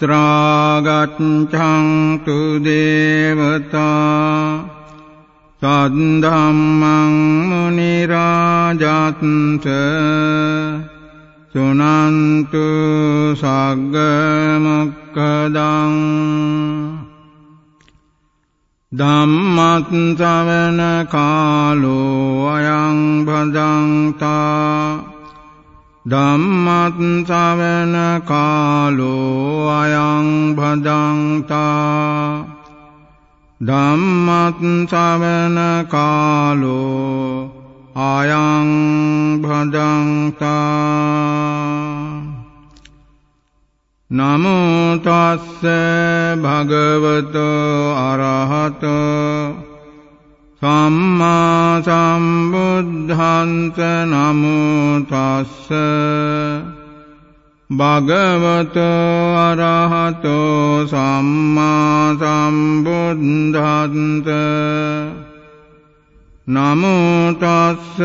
අත්‍රාගච්ඡන්තු දේවතා සද්ධම්මං මුනි රාජත්ත සුනන්තු සග්ග මොක්ඛදං ධම්මත් සවන කාලෝ අයං භදංතා ධම්මත් සවන කාලෝ අයං භදංතා. ධම්මත් සවන කාලෝ අයං භදංතා. නමෝ තස්ස භගවතෝ අරහතෝ. සම්මා සම්බුද්ධන්ත නමෝ තස්ස භගවතෝ අරහතෝ සම්මා සම්බුද්ධන්ත නමෝ තස්ස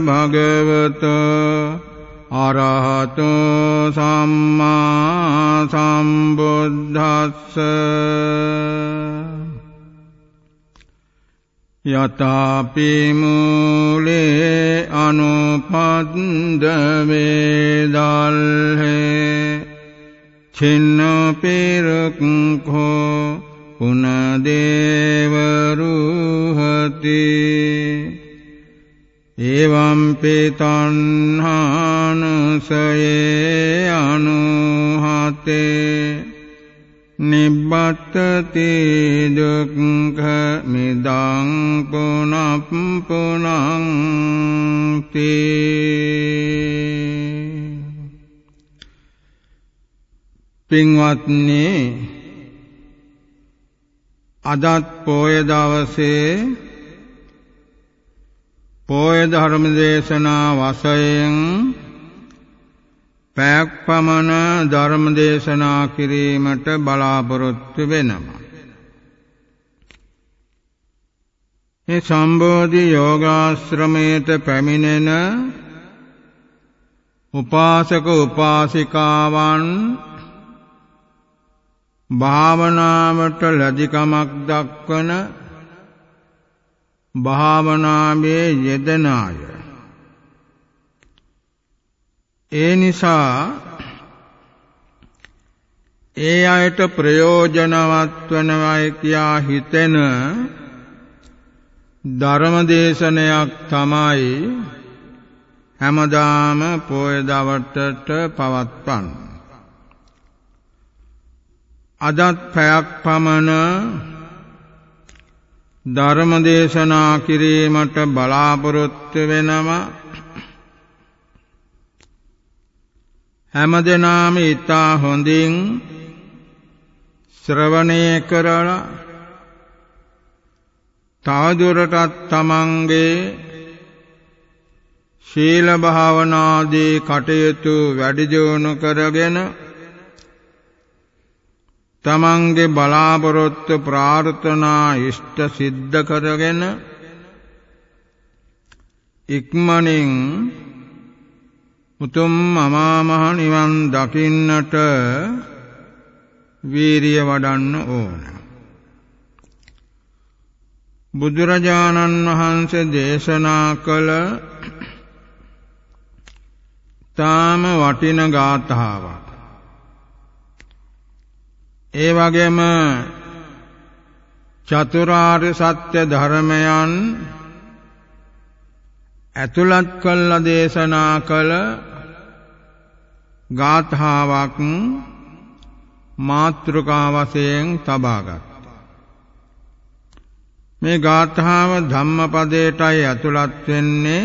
භගවතෝ අරහතෝ සම්මා සම්බුද්ධස්ස යතාපි මූලේ අනුපද්ද වේදල්හේ චින්න පෙරක්ඛෝ පුනදේවරුහති එවම්පි තණ්හානුසයේ අනුහතේ නිබ්බත්තති දුක්ඛ මිදං පුනප් පුනං පින්වත්නි අදත් පොය දවසේ පෝය ධර්ම දේශනා වශයෙන් පැයක් පමණ ධර්ම දේශනා කිරීමට බලාපොරොත්තු වෙනවා. මේ සම්බෝධි යෝගාශ්‍රමයට පැමිණෙන උපාසක උපාසිකාවන් භාවනාවට ලැජිකමක් දක්වන භාවනාවේ යෙදෙන අය ඒ නිසා ඒ අයට ප්‍රයෝජනවත් වනවයි කියා හිතෙන ධර්මදේශනයක් තමයි හැමදාම පොය දවටට පවත්වන්න. අදත් පැයක් පමණ ධර්ම දේශනා කිරීමට බලාපොරොත්තු වෙනවා හැමදෙනාම ඊතා හොඳින් ශ්‍රවණය කරලා තවදුරටත් තමන්ගේ ශීල භාවනාදී කටයුතු වැඩි දියුණු කරගෙන තමන්ගේ බලාපොරොත්තු ප්‍රාර්ථනා ඉෂ්ට සිද්ධ කරගෙන ඉක්මනින් උතුම් අමා මහ නිවන් දකින්නට වීරිය වඩන්න ඕන. බුදුරජාණන් වහන්සේ දේශනා කළ තාම වටින ගාථාවක් ඒ වගේම චතුරාර්ය සත්‍ය ධර්මයන් ඇතුළත් කළ දේශනා කළ ගාථාවක් මාත්‍රිකා වශයෙන් තබාගත්. මේ ගාථාව ධම්මපදයටයි ඇතුළත් වෙන්නේ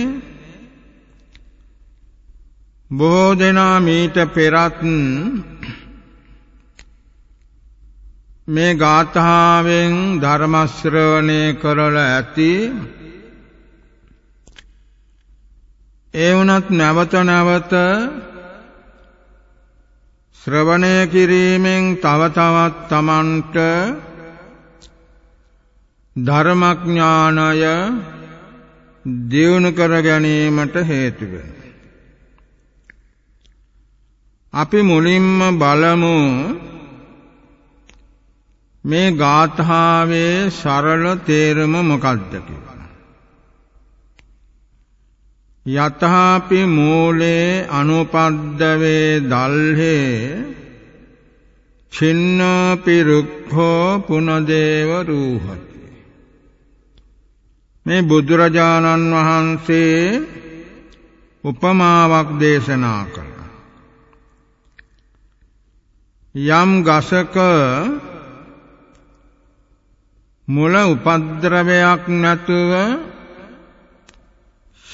බොහෝ දෙනා මීට පෙරත් මේ ගාථාවෙන් ධර්ම ශ්‍රවණය කරලා ඇති. ඒ වුණත් නැවත නැවත ශ්‍රවණය කිරීමෙන් තව තවත් තමන්ට ධර්මඥානය දියුණු කර ගැනීමට හේතු වෙනවා. අපි මුලින්ම බලමු මේ ගාථාවේ සරල තේරුම මොකක්ද කියලා. යතහාපි මූලේ අනුපද්දවේ දල්හේ චින්නෝපි රුක්ඛෝ පුනදේව රූහති. මේ බුදුරජාණන් වහන්සේ උපමාවක් දේශනා කළා. යම් ගසක මුල උපද්‍රවයක් නැතුව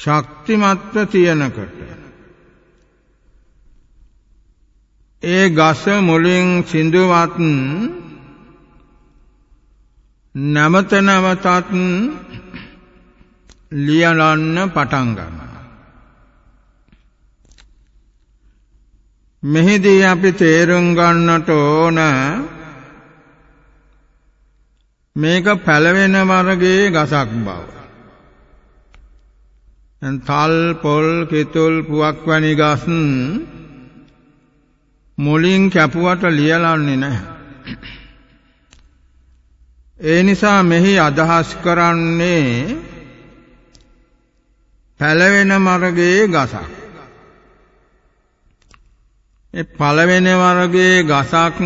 ශක්තිමත්ව තියනකොට ඒ ගස මුලින් සිඳුවත් නැවත නැවතත් ලියලන්න පටන් ගන්නවා. මෙහිදී අපි තේරුම් ගන්නට ඕන මේක පැලවෙන වර්ගයේ ගසක් බව. තල් පොල් කිතුල් පුවක් වැනි ගස් මුලින් කැපුවට ලියලන්නේ නැහැ. ඒ නිසා මෙහි අදහස් කරන්නේ පැලවෙන මර්ගයේ ගසක්. ඒ පළවෙනි වර්ගයේ ගසක්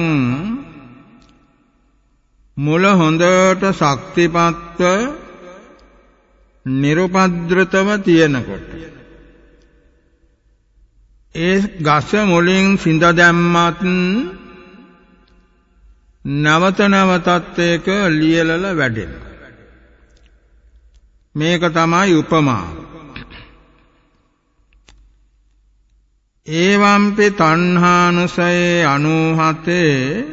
මුල හොඳට ශක්තිපත්ව නිරුපද්‍රතව තියෙනකොට. ඒ ගස මුලින් සිඳ දැම්මත් නවත නවතත් ඒක ලියලල වැඩෙනවා. මේක තමයි උපමාව. ඒවම්පි තණ්හානුසයේ 97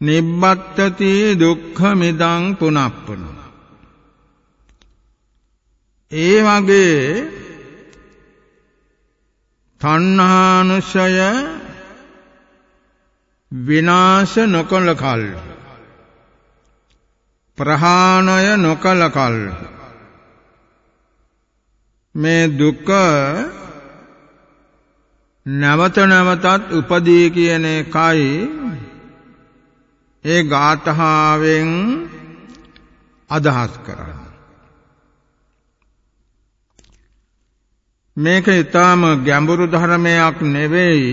නිබ්බත්තති දුක්ඛ මිදං පුනප්පන. ඒ වගේ තණ්හානුසය විනාශ නොකල කල් ප්‍රහාණය නොකල කල් මේ දුක නැවත නැවතත් උපදී කියන එකයි ඒ ගාථාවෙන් අදහස් කරන්නේ. මේක ඊටාම ගැඹුරු ධර්මයක් නෙවෙයි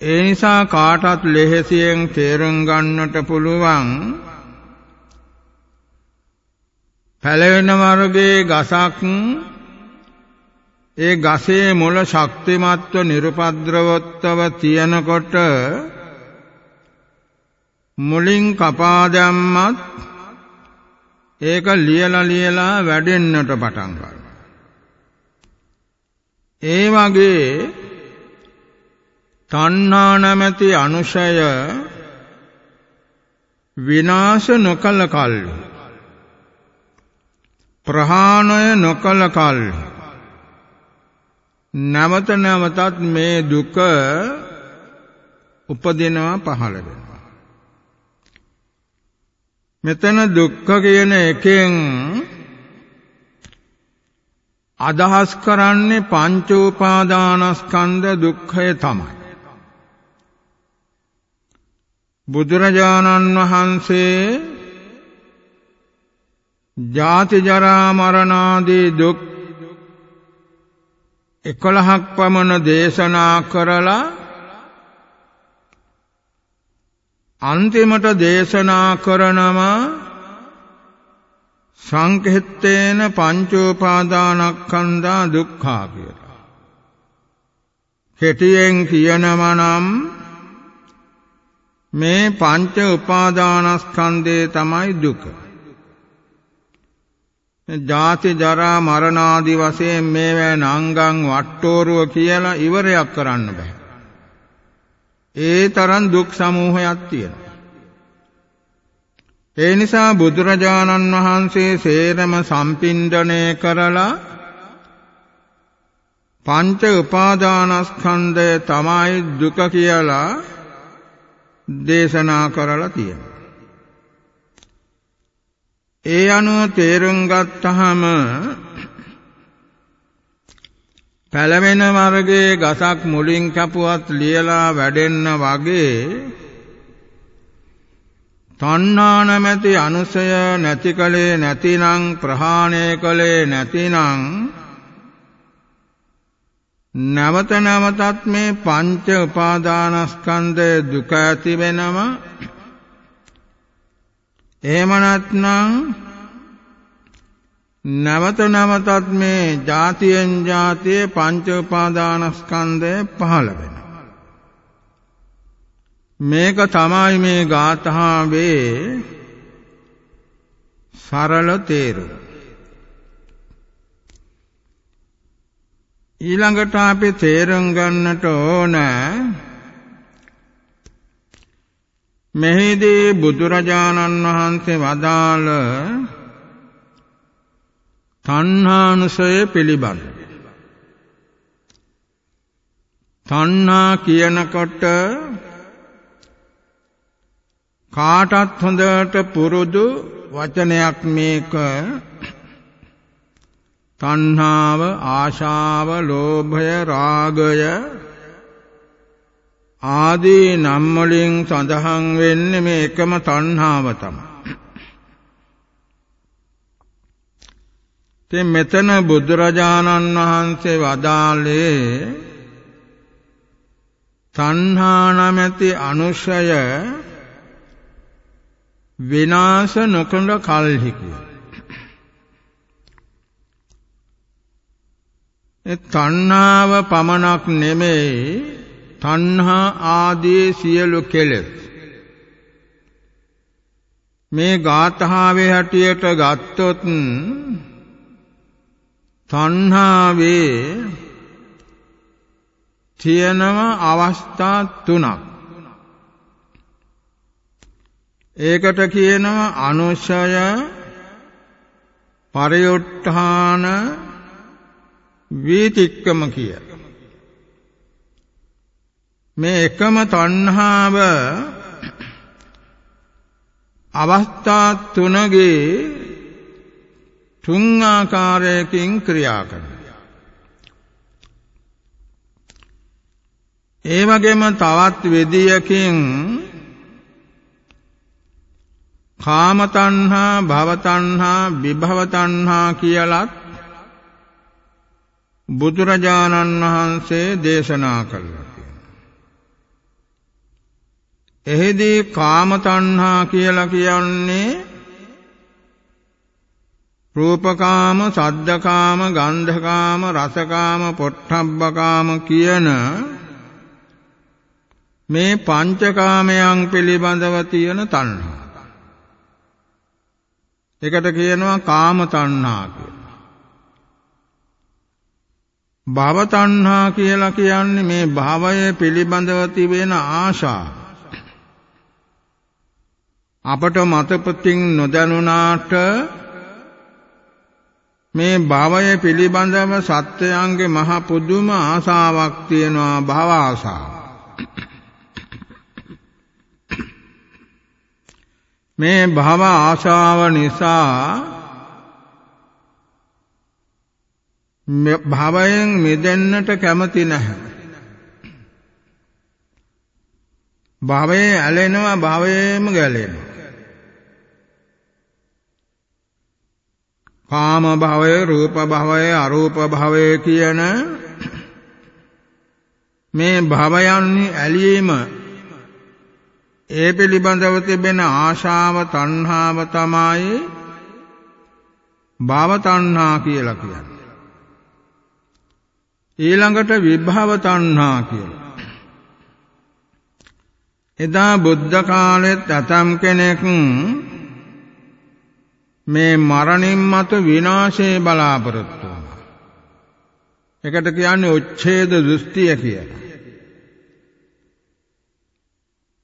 ඒ නිසා කාටත් ලෙහෙසියෙන් තේරුම් ගන්නට පුළුවන් පැලවෙන වර්ගයේ ගසක් ඒ ගසේ මුල ශක්තිමත්ව නිර්පද්‍රවත්ව තියනකොට මුලින් කපා දැම්මත් ඒක ලියලා ලියලා වැඩෙන්නට පටන් ගන්නවා. ඒ වගේ තණ්හා නැමැති අනුශය විනාශ නොකල කල් ප්‍රහාණය නොකල කල් නැවත නැවතත් මේ දුක උපදිනවා පහළ වෙනවා මෙතන දුක්ඛ කියන එකෙන් අදහස් කරන්නේ පංච උපාදානස්කන්ධ දුක්ඛය තමයි. බුදුරජාණන් වහන්සේ ජාති ජරා මරණ ආදී දුක් 11ක් පමණ දේශනා කරලා අන්තිමට දේශනා කරනම සංකෙත්තේන පංචෝපාදානස්කන්ධා දුක්ඛා කියලා. කෙටියෙන් කියනවා නම් මේ පංච උපාදානස්කන්ධේ තමයි දුක. ජාති ජරා මරණ ආදී වශයෙන් මේවා නංගන් වට්ටෝරුව කියලා ඉවරයක් කරන්න බෑ. ඒ තරම් දුක් සමූහයක් තියෙනවා. ඒ නිසා බුදුරජාණන් වහන්සේ සේරම සම්පින්ඩණය කරලා පංච උපාදානස්කන්ධය තමයි දුක කියලා දේශනා කරලා තියෙනවා. ඒ අනුව තේරුම් ගත්තහම පැලවෙන වර්ගයේ ගසක් මුලින් කැපුවත් ලියලා වැඩෙන්න වගේ තණ්හා නැමැති අනුසය නැති කලේ නැතිනම් ප්‍රහාණය කලේ නැතිනම් නැවත නැවතත් මේ පංච උපාදානස්කන්ධය දුක ඇති වෙනම එහෙම නැත්නම් නැවත නැවතත් මේ જાතියෙන් જાතියේ පංච උපාදානස්කන්ධය පහළ වෙනවා. මේක තමයි මේ ගාථාවේ සරල තේරුම. ඊළඟට අපි තේරුම් ගන්නට ඕන මෙහිදී බුදුරජාණන් වහන්සේ වදාළ තණ්හානුසය පිළිබඳ. තණ්හා කියනකොට කාටත් හොඳට පුරුදු වචනයක් මේක තණ්හාව ආශාව ලෝභය රාගය ආදී නම් වලින් සඳහන් වෙන්නේ මේ එකම තණ්හාව තමයි. ඉතින් මෙතන බුදුරජාණන් වහන්සේ වදාළේ තණ්හා නැමැති අනුශය විනාශ නොකළ කල්හි කියලා. ඒ තණ්හාව පමණක් නෙමෙයි තණ්හා ආදී සියලු කෙලෙස් මේ ගාථාවේ හැටියට ගත්තොත් තණ්හාවේ තියෙනම අවස්ථා තුනක් ඒකට කියනවා අනුශය පරියුට්ඨාන වීතික්කම කිය. මේ එකම තණ්හාව අවස්ථා තුනගේ තුන් ආකාරයකින් ක්‍රියා කරනවා. ඒ වගේම තවත් විදියකින් කාම තණ්හා භව තණ්හා විභව තණ්හා කියලත් බුදුරජාණන් වහන්සේ දේශනා කළා. එහිදී කාම තණ්හා කියලා කියන්නේ රූපකාම, සද්දකාම, ගන්ධකාම, රසකාම, පොට්ටබ්බකාම කියන මේ පංචකාමයන් පිළිබඳව තියෙන තණ්හා. ඒකට කියනවා කාම තණ්හා කියලා. භව තණ්හා කියලා කියන්නේ මේ භවය පිළිබඳව තිබෙන ආශා. අපට මතපතින් නොදැනුණාට මේ භවය පිළිබඳව සත්‍යයන්ගේ මහ පුදුම ආසාවක් තියෙනවා භව ආසාව. මේ භව ආශාව නිසා භවයෙන් මිදෙන්නට කැමති නැහැ. භවයේ ඇලෙනවා භවයේම ගැලෙනවා. කාම භවය, රූප භවය, අරූප භවය කියන මේ භවයන්හි ඇලීම ඒ පිළිබඳව තිබෙන ආශාව තණ්හාව තමයි භව තණ්හා කියලා කියන්නේ. ඊළඟට විභව තණ්හා කියලා. එදා බුද්ධ කාලෙත් ඇතම් කෙනෙක් මේ මරණින් මතු විනාශේ බලාපොරොත්තු වුණා. ඒකට කියන්නේ උච්ඡේද දෘෂ්ටිය කියලා.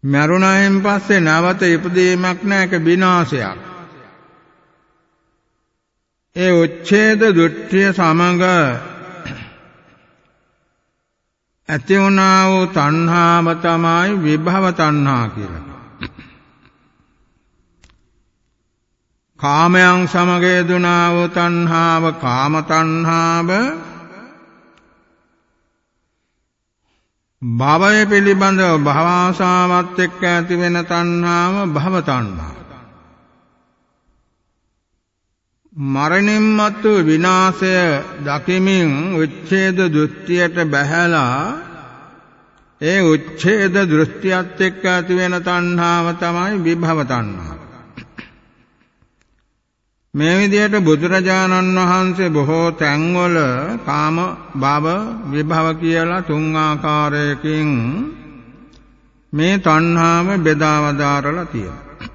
මරුණායින් පස්සේ නැවත ඉපදීමක් නැහැ ඒක විනාශයක්. ඒ උච්ඡේද දෘෂ්ටිය සමග ඇති වුණා වූ තණ්හාව තමයි විභව තණ්හා කියලා. කාමයන් සමග යෙදුනා වූ තණ්හාව කාම තණ්හාව භවය පිළිබඳව භවආසාවත් එක්ක ඇති වෙන තණ්හාව භව තණ්හාව මරණින් මතු විනාශය දකිමින් උච්ඡේද දෘෂ්ටියට බැහැලා ඒ උච්ඡේද දෘෂ්ටියත් එක්ක ඇති වෙන තණ්හාව තමයි විභව තණ්හාව. මේ විදිහට බුදුරජාණන් වහන්සේ බොහෝ තැන්වල කාම භව විභව කියලා තුන් ආකාරයකින් මේ තණ්හාව බෙදා වදාරලා තියෙනවා.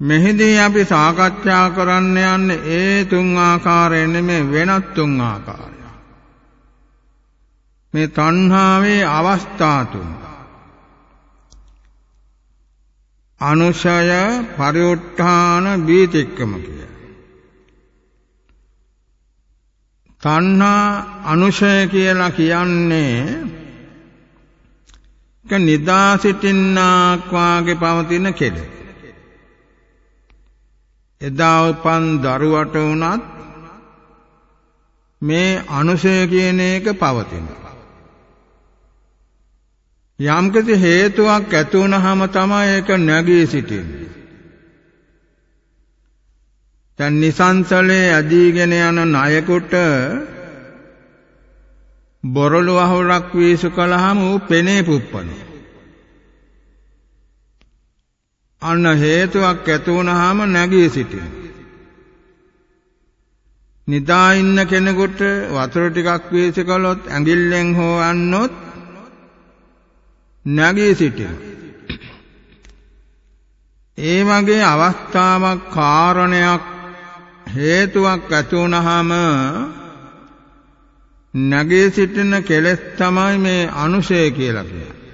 මෙහිදී අපි සාකච්ඡා කරන්න යන්නේ ඒ තුන් ආකාරයෙන් නෙමෙයි වෙනත් තුන් ආකාරය. මේ තණ්හාවේ අවස්ථා තුන. අනුශය පරිඋත්ථාන බීතික්කම කිය. තණ්හා අනුශය කියලා කියන්නේ ක නිදා සිටින්නාක් වාගේ පවතින කෙලෙස්. එදා උපන් දරුවට වුණත් මේ අනුශය කියන එක පවතිනවා. යම්කිසි හේතුවක් ඇති වුනහම තමයි ඒක නැගී සිටින්නේ. දැන් නිසංසලේ ඇදීගෙන යන ණයකට බොරළු අහුරක් වීසු කළාම ඌ පෙනේ පුප්පනවා. අන්න හේතුවක් ඇති වුනහම නැගී සිටිනවා. නිදා ඉන්න කෙනෙකුට වතුර ටිකක් වීසි කළොත් ඇඟිල්ලෙන් හෝ අන්නොත් නැගී සිටින. ඒ වගේ අවස්ථාවක් කාරණයක් හේතුවක් ඇති වුනහම නැගී සිටින කෙලෙස් තමයි මේ අනුශය කියලා කියන්නේ.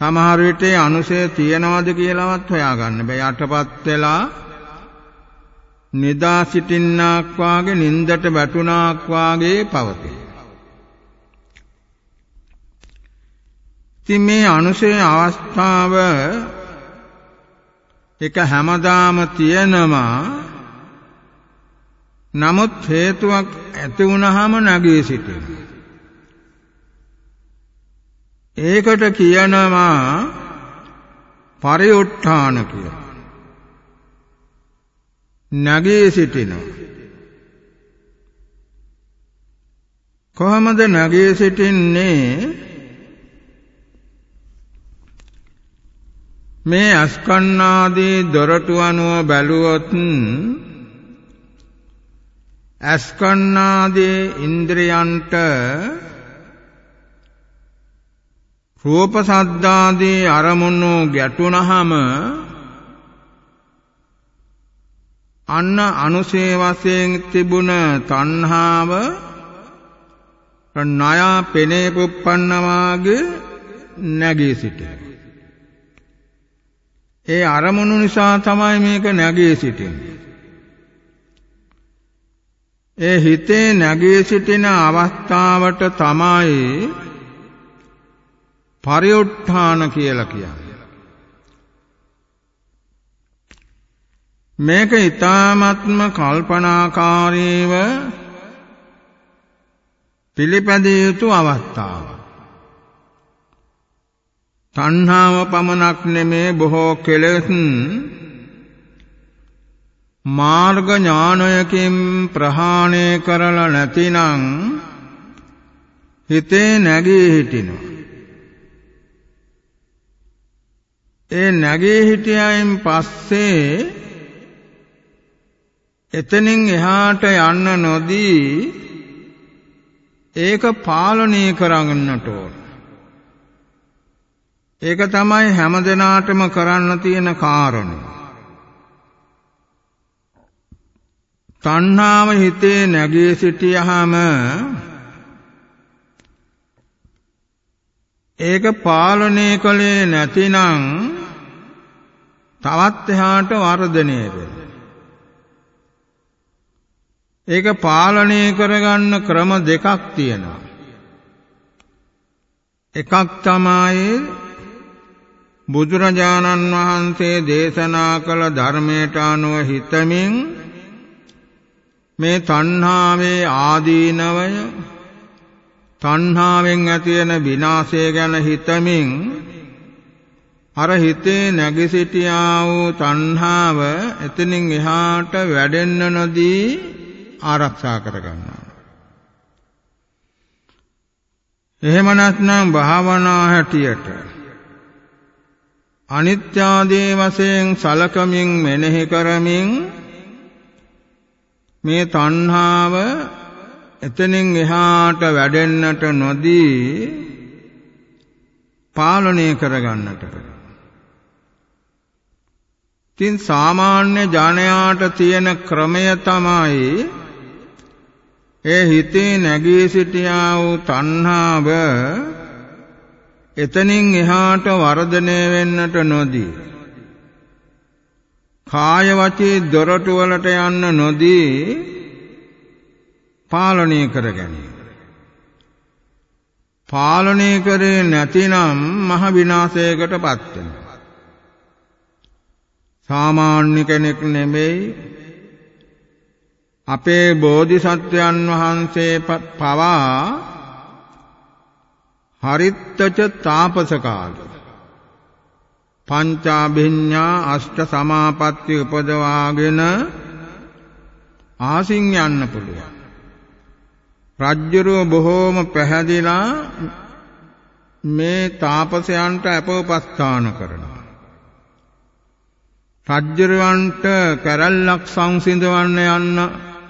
සමහර විට අනුශය තියනවද කියලාවත් හොයාගන්න බෑ යටපත් වෙලා නිදා සිටින්නාක් වාගේ නින්දට වැටුණාක් වාගේ පවතී. ඉතින් මේ අනුශය අවස්ථාව එක හැමදාම තියෙනවා. නමුත් හේතුවක් ඇති වුනහම නැගී සිටිනවා. ඒකට කියනවා පරිඋත්ථාන කියලා. නැගී සිටිනවා. කොහොමද නැගී සිටින්නේ? මේ අස්කන්නාදී දොරටු අනුව බැලුවොත් අස්කන්නාදී ඉන්ද්‍රයන්ට රූප සද්දාදී අරමුණු ගැටුණහම අන්න අනුසේ වශයෙන් තිබුණ තණ්හාව ණය පෙනේ පුප්පන්නවාගේ නැගී සිටිනවා ඒ අරමුණු නිසා තමයි මේක නැගී සිටින්නේ. ඒ හිතේ නැගී සිටින අවස්ථාවට තමයි පරිඋත්ථාන කියලා කියන්නේ. මේක ඊ타ත්ම කල්පනාකාරීව පිළිපැදිය යුතු අවස්ථාවක්. තණ්හාව පමණක් නෙමේ බොහෝ කෙලෙස්. මාර්ග ඥානයකින් ප්‍රහාණය කරලා නැතිනම් හිතේ නැගී හිටිනවා. ඒ නැගී හිටියයින් පස්සේ එතනින් එහාට යන්න නොදී ඒක පාලනය කරගන්නට ඕන. ඒක තමයි හැම දිනාටම කරන්න තියෙන කාරණය. තණ්හාව හිතේ නැගී සිටියහම ඒක පාලනය කළේ නැතිනම් තවත් එහාට වර්ධනය වෙනවා. ඒක පාලනය කරගන්න ක්‍රම දෙකක් තියෙනවා. එකක් තමයි බුදුරජාණන් වහන්සේ දේශනා කළ ධර්මයට අනුව හිතමින් මේ තණ්හාවේ ආදීනවය තණ්හාවෙන් ඇතිවෙන විනාශය ගැන හිතමින් අර හිතේ නැගී සිටියා වූ තණ්හාව එතනින් එහාට වැඩෙන්න නොදී ආරක්ෂා කරගන්නවා. එහෙම නැත්නම් භාවනා හැටියට අනිත්‍ය ආදී වශයෙන් සලකමින් මෙනෙහි කරමින් මේ තණ්හාව එතනින් එහාට වැඩෙන්නට නොදී පාලනය කරගන්නට. තින් සාමාන්‍ය ජනයාට තියෙන ක්‍රමය තමයි ඒ හිතේ නැගී සිටියා වූ තණ්හාව එතනින් එහාට වර්ධනය වෙන්නට නොදී කාය වචී දොරටු වලට යන්න නොදී පාලනය කර ගැනීම. පාලනය කරේ නැතිනම් මහ විනාශයකට පත් වෙනවා. සාමාන්‍ය කෙනෙක් නෙමෙයි අපේ බෝධිසත්වයන් වහන්සේ පවා හරිත්තච තාපස කාලේ පංචාභිඤ්ඤා අෂ්ට සමාපatti උපදවාගෙන ආසින් යන්න පුළුවන්. රජ්ජුරුව බොහෝම පැහැදිලා මේ තාපසයන්ට අපෝපස්ථාන කරනවා. රජ්ජුරුවන්ට කැරල්ලක් සංසිඳවන්න යන්න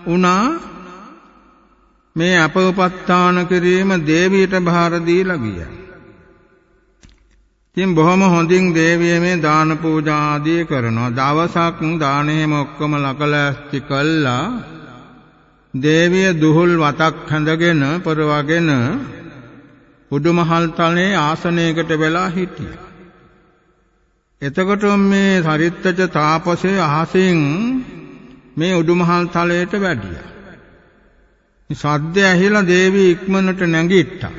වුණා මේ අපෝපස්ථාන කිරීම දේවියට බාර දීලා ගියා. ඉතින් බොහොම හොඳින් දේවිය මේ දාන පූජා ආදී කරනවා. දවසක් දානෙම ඔක්කොම ලකලැස්ති කළා. දේවිය දුහුල් වතක් හැඳගෙන පරවගෙන උඩුමහල් තලේ ආසනයකට වෙලා හිටියා. එතකොට මේ සරිත්තච තාපසේ අහසින් මේ උඩුමහල් තලයට වැඩියා. සද්ද ඇහිලා දේවී ඉක්මනට නැගිට්ටා.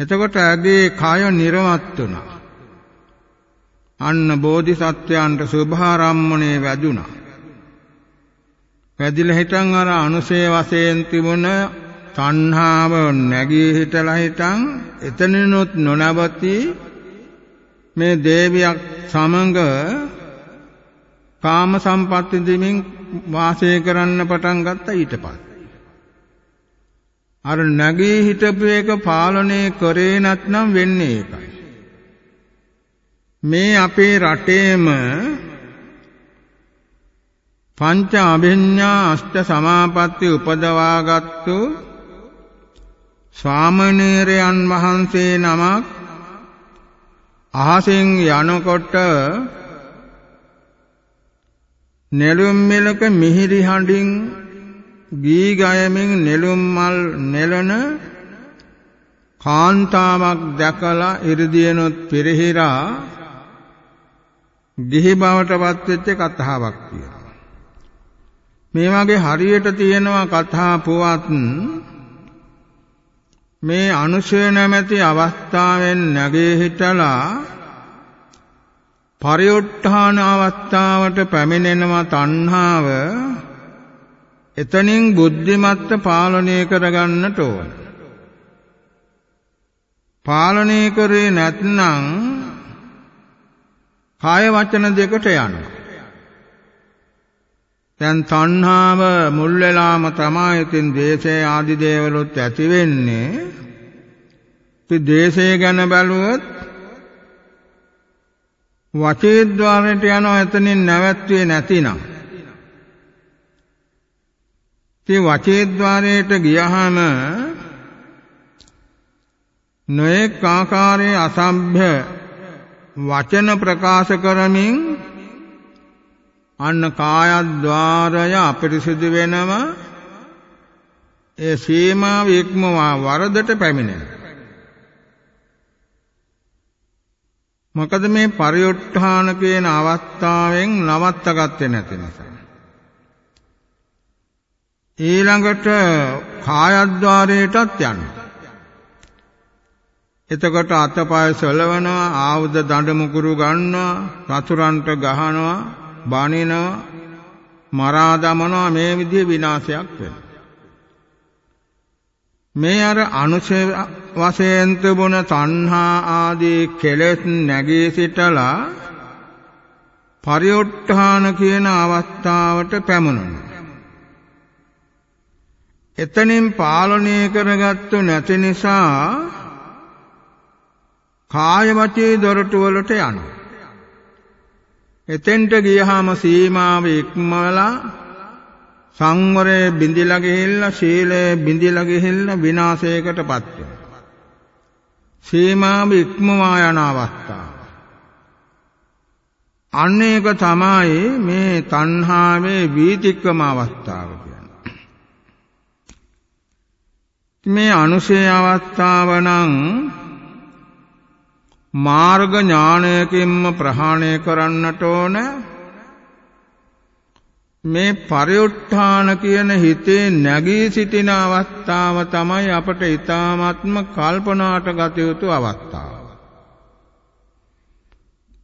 එතකොට ඇගේ කය නිර්වත් වුණා. අන්න බෝධිසත්වයන්ට සුභාරම්මණය වැදුනා. වැදිලා හිටන් අර අනුසේ වශයෙන් තිබුණ තණ්හාව නැගී හිටලා හිටන් එතනිනුත් නොනවති මේ දේවියක් සමඟ කාම සම්පatti දෙමින් වාසය කරන්න පටන් ගත්තා ඊට පස්සේ අර නැගී හිටපු එක පාලනය කරේ නැත්නම් වෙන්නේ ඒකයි. මේ අපේ රටේම පංච අභිඤ්ඤා අෂ්ට සමාපatti උපදවාගත්තු ස්වාමණේරයන් වහන්සේ නමක් අහසින් යනකොට නෙළුම් මෙලක මිහිරි හඬින් ගී ගයමින් නෙළුම් මල් නෙලන කාන්තාවක් දැකලා 이르දියනොත් පෙරහිරා ගිහි බවටපත් වෙච්ච කතාවක් කියනවා. මේ වගේ හරියට තියෙනවා කතා පුවත් මේ අනුශය නැමැති අවස්ථාවෙන් නැගී හිටලා පරියොට්ඨාන අවස්ථාවට පැමිණෙනවා තණ්හාව එතනින් බුද්ධිමත්ව පාලනය කරගන්නට ඕන. පාලනය කරේ නැත්නම් කාය වචන දෙකට යනවා. දැන් තණ්හාව මුල් වෙලාම තමයි ඉතින් දේශේ ආදි දේවලුත් ඇති වෙන්නේ. ඉතින් දේශය ගැන බැලුවොත් වචේද්්වාරයට යනවා එතනින් නැවැත්වේ නැතිනම් ඉතින් වචේද්්වාරයට ගියහම නොඑක ආකාරයේ අසභ්‍ය වචන ප්‍රකාශ කරමින් අන්න කායද්්වාරය අපිරිසිදු වෙනව. ඒ සීමාව ඉක්මවා වරදට පැමිණෙන. මොකද මේ පරියොට්ඨාන කියන අවස්ථාවෙන් නවත්තගත්තේ නැති නිසා. ඊළඟට කායද්්වාරයටත් යන්න. එතකොට අතපය සලවනවා ආයුධ දඬ මුකුරු ගන්නවා රතුරන්ට ගහනවා බනිනවා මරා දමනවා මේ විදිහේ විනාශයක් වෙනවා මේ අර අනුශය වශයෙන් තිබුණ තණ්හා ආදී කෙලෙස් නැගී සිටලා පරියොට්ඨාන කියන අවස්ථාවට පැමුණුණා. එතනින් පාලනය කරගත්තු නැති නිසා කාය වචී දොරටු වලට යනවා. එතෙන්ට ගියහම සීමාව ඉක්මවලා සංවරයේ බිඳිලා ගිහිල්ලා ශීලයේ බිඳිලා ගිහිල්ලා විනාශයකටපත් වෙනවා. සීමාව ඉක්මවා යන අවස්ථාව. අන්න ඒක තමයි මේ තණ්හාවේ වීතික්‍රම අවස්ථාව කියන්නේ. මේ අනුශේ අවස්ථාව නම් මාර්ග ඥානයකින්ම ප්‍රහාණය කරන්නට ඕන මේ පරිඋත්ථාන කියන හිතේ නැගී සිටින අවස්ථාව තමයි අපට ඊ타ත්ම කල්පනාට ගත යුතු අවස්ථාව.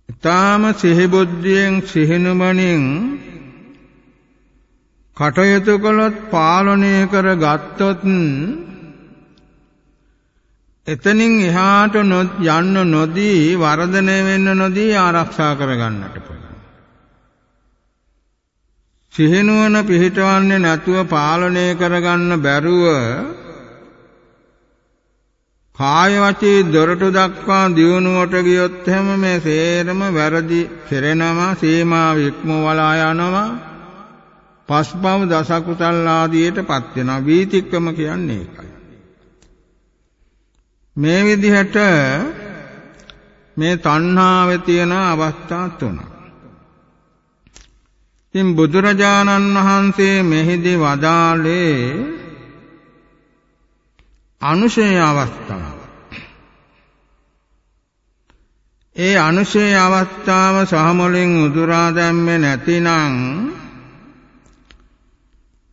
ඊ타ම සිහිබුද්ධියෙන් සිහිනුමනින් කටයුතු කළොත් පාලනය කර ගත්තොත් එතනින් එහාට යන්න නොදී වර්ධනය වෙන්න නොදී ආරක්ෂා කරගන්නට පුළුවන්. සිහිනුවන පිහිටවන්නේ නැතුව පාලනය කරගන්න බැරුව කාය වචී දොරටු දක්වා දියුණුවට ගියොත් හැම මේ සේරම වැරදි කෙරෙනවා සීමා වික්මවලා යනවා පස්පව දසකුසල් ආදියටපත් වෙනවා වීතික්කම කියන්නේ ඒකයි මේ විදිහට මේ තණ්හාවේ තියෙන අවස්ථා තුනක්. ඉතින් බුදුරජාණන් වහන්සේ මෙහිදී වදාළේ අනුශය අවස්ථාව. ඒ අනුශය අවස්ථාව සහමුලින් උදුරා දැම්මේ නැතිනම්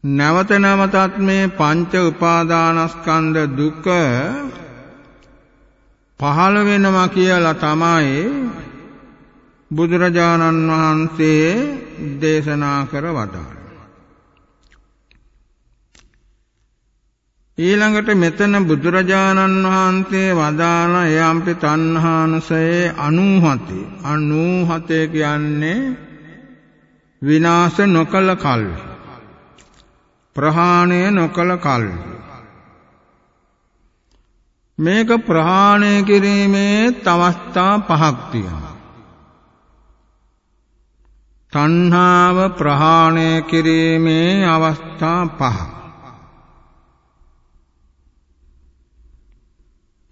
නැවත නැවතත් මේ පංච උපාදානස්කන්ධ දුක පහළ වෙනවා කියලා තමයි බුදුරජාණන් වහන්සේ දේශනා කර වදාළ. ඊළඟට මෙතන බුදුරජාණන් වහන්සේ වදාළ යම්පි තණ්හානුසයේ 97 97 කියන්නේ විනාශ නොකල කල් ප්‍රහාණය නොකල කල් මේක ප්‍රහාණය කිරීමේ අවස්ථා පහක් තියෙනවා. තණ්හාව ප්‍රහාණය කිරීමේ අවස්ථා පහ.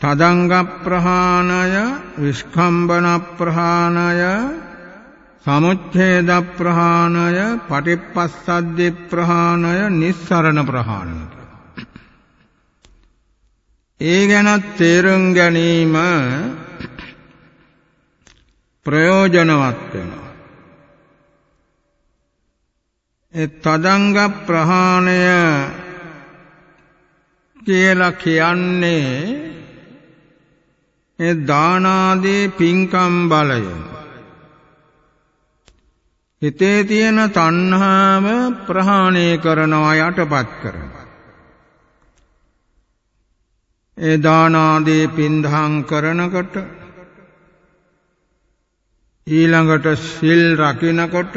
තදංග ප්‍රහාණය, විස්කම්බන ප්‍රහාණය, සමුච්ඡේද ප්‍රහාණය, පටිපස්සද්දි ප්‍රහාණය, නිස්සරණ ප්‍රහාණය. ඒ ගැනත් තේරුම් ගැනීම ප්‍රයෝජනවත් වෙනවා. ඒ තදංග ප්‍රහාණය කියලා කියන්නේ ඒ දානාදී පින්කම් බලය. හිතේ තියෙන තණ්හාව ප්‍රහාණය කරනවා යටපත් කරනවා. ඒ දානාදී පින්දහම් කරනකොට ඊළඟට සිල් රකින්නකොට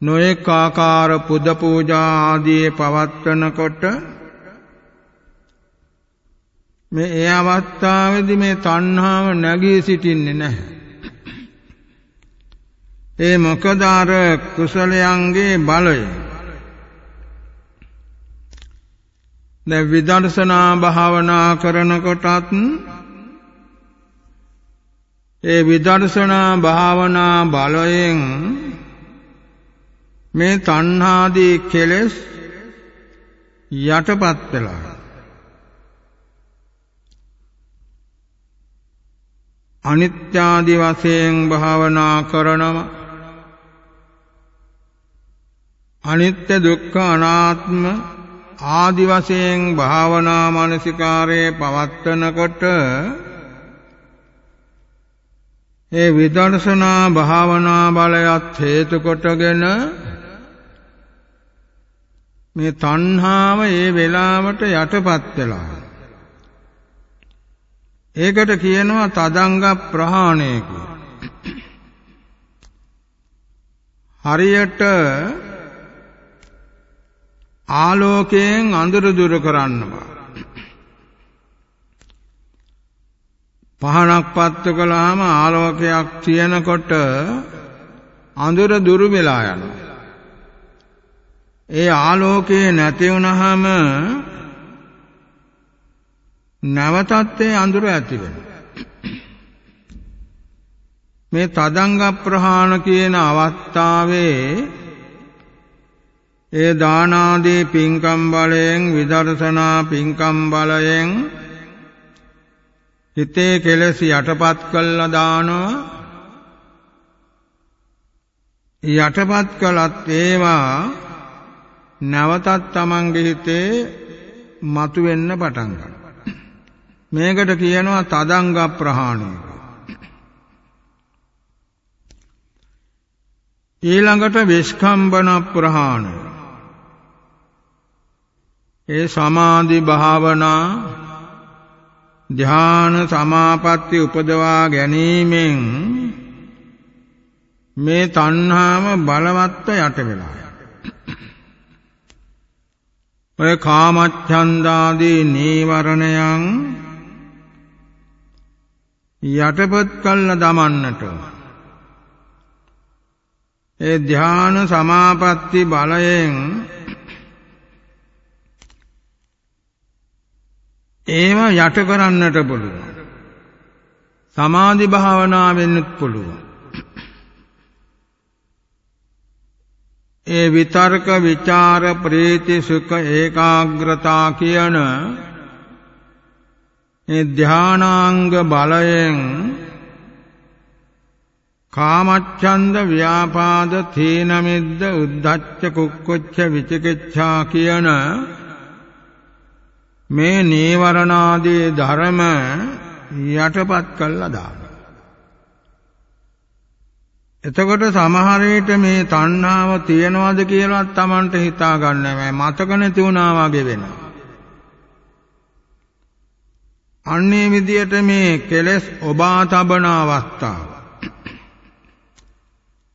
නොඑක ආකාර පුද පූජා ආදී පවත්වනකොට මේ ඒ අවස්ථාවේදී මේ තණ්හාව නැගී සිටින්නේ නැහැ. ඒ මොකද අර කුසලයන්ගේ බලය දැන් විදර්ශනා භාවනා කරනකොටත් ඒ විදර්ශනා භාවනා බලයෙන් මේ තණ්හාදී කෙලෙස් යටපත් වෙලා. අනිත්‍යාදි වශයෙන් භාවනා කරනම අනිත්‍ය දුක්ඛ අනාත්ම ආදි වශයෙන් භාවනා මානසිකාරයේ පවත්තනකොට ඒ විදර්ශනා භාවනා බලයත් හේතු කොටගෙන මේ තණ්හාව ඒ වෙලාවට යටපත් වෙලා. ඒකට කියනවා තදංග ප්‍රහාණය හරියට ආලෝකයෙන් අඳුර දුර කරන්නවා පහනක් පත්තු කළාම ආලෝකයක් තියෙනකොට අඳුර දුරු වෙලා යනවා ඒ ආලෝකේ නැති වුනහම නැවතත් ඒ අඳුර ඇති වෙනවා. මේ තදංග ප්‍රහාණ කියන අවස්ථාවේ ඒ දානාදී පින්කම් බලයෙන් විදර්ශනා පින්කම් බලයෙන් හිතේ කෙලෙස් යටපත් කළා දානවා යටපත් කළත් ඒවා නැවතත් තමන්ගේ හිතේ මතුවෙන්න පටන් ගන්නවා. මේකට කියනවා තදංග ප්‍රහාණය. ඊළඟට විස්කම්බන ප්‍රහාණය. ඒ සමාධි භාවනා ධ්‍යාන සමාපatti උපදවා ගැනීමෙන් මේ තණ්හාව බලවත්ව යට වෙලා ඔය කාමච්ඡන්දාදී නීවරණයන් යටපත් කළ දමන්නට ඒ ධ්‍යාන සමාපatti බලයෙන් ඒව යට කරන්නට පුළුවන්. සමාධි භාවනාවෙන්ත් පුළුවන්. ඒ විතර්ක විචාර ප්‍රීති සුඛ ඒකාග්‍රතා කියන ඒ ධානාංග බලයෙන් කාමච්ඡන්ද ව්‍යාපාද තීන මිද්ද උද්ධච්ච කුක්කුච්ච විචිකිච්ඡා කියන මේ නීවරණාදී ධර්ම යටපත් කළා දාන එතකොට සමහර විට මේ තණ්හාව තියනවද කියලාත් Tamanට හිතා ගන්න බෑ මතක නැති වුණා වගේ වෙනවා. අන්නේ විදියට මේ කෙලෙස් ඔබා තබන අවස්ථාව.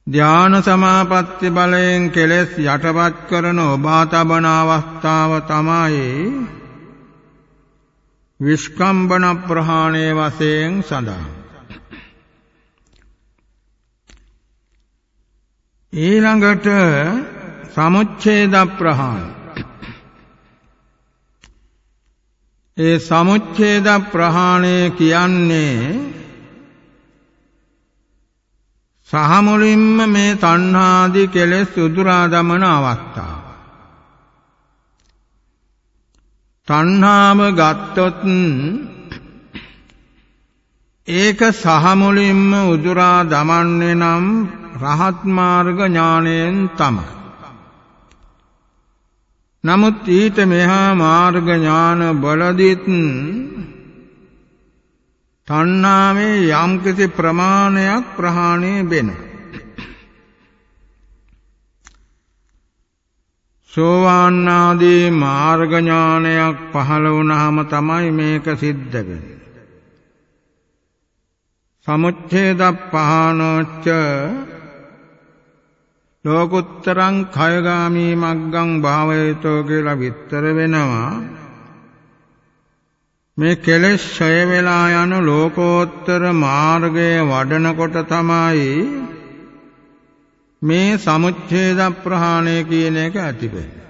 ධාන සමාපatti බලයෙන් කෙලෙස් යටපත් කරන ඔබා තබන අවස්ථාව තමයි විස්කම්බන ප්‍රහාණය වශයෙන් සඳහන්. ඊළඟට සමුච්ඡේද ප්‍රහාණ ඒ සමුච්ඡේද ප්‍රහාණය කියන්නේ සහ මුලින්ම මේ තණ්හාදි කෙලෙස් උදුරා දමන අවස්ථාව. තණ්හාව ගත්තොත් ඒක සහ මුලින්ම උදුරා දමන්නේ නම් රහත් මාර්ග ඥාණයෙන් තමයි. නමුත් ඊට මෙහා මාර්ග ඥාන බලදිත් තණ්හාවේ යම්කිසි ප්‍රමාණයක් ප්‍රහාණය වෙනවා. සෝවාන් ආදී මාර්ග ඥානයක් පහළ වුණාම තමයි මේක සිද්ධ වෙන්නේ. සමුච්ඡේද පහනොච්ච ලෝකුත්තරං khයගාමී මග්ගං භාවයතෝ කියලා විස්තර වෙනවා මේ කෙලෙස් ඡය වෙලා යන ලෝකෝත්තර මාර්ගයේ වඩනකොට තමයි මේ සමුච්ඡේද ප්‍රහාණය කියන එක ඇති වෙන්නේ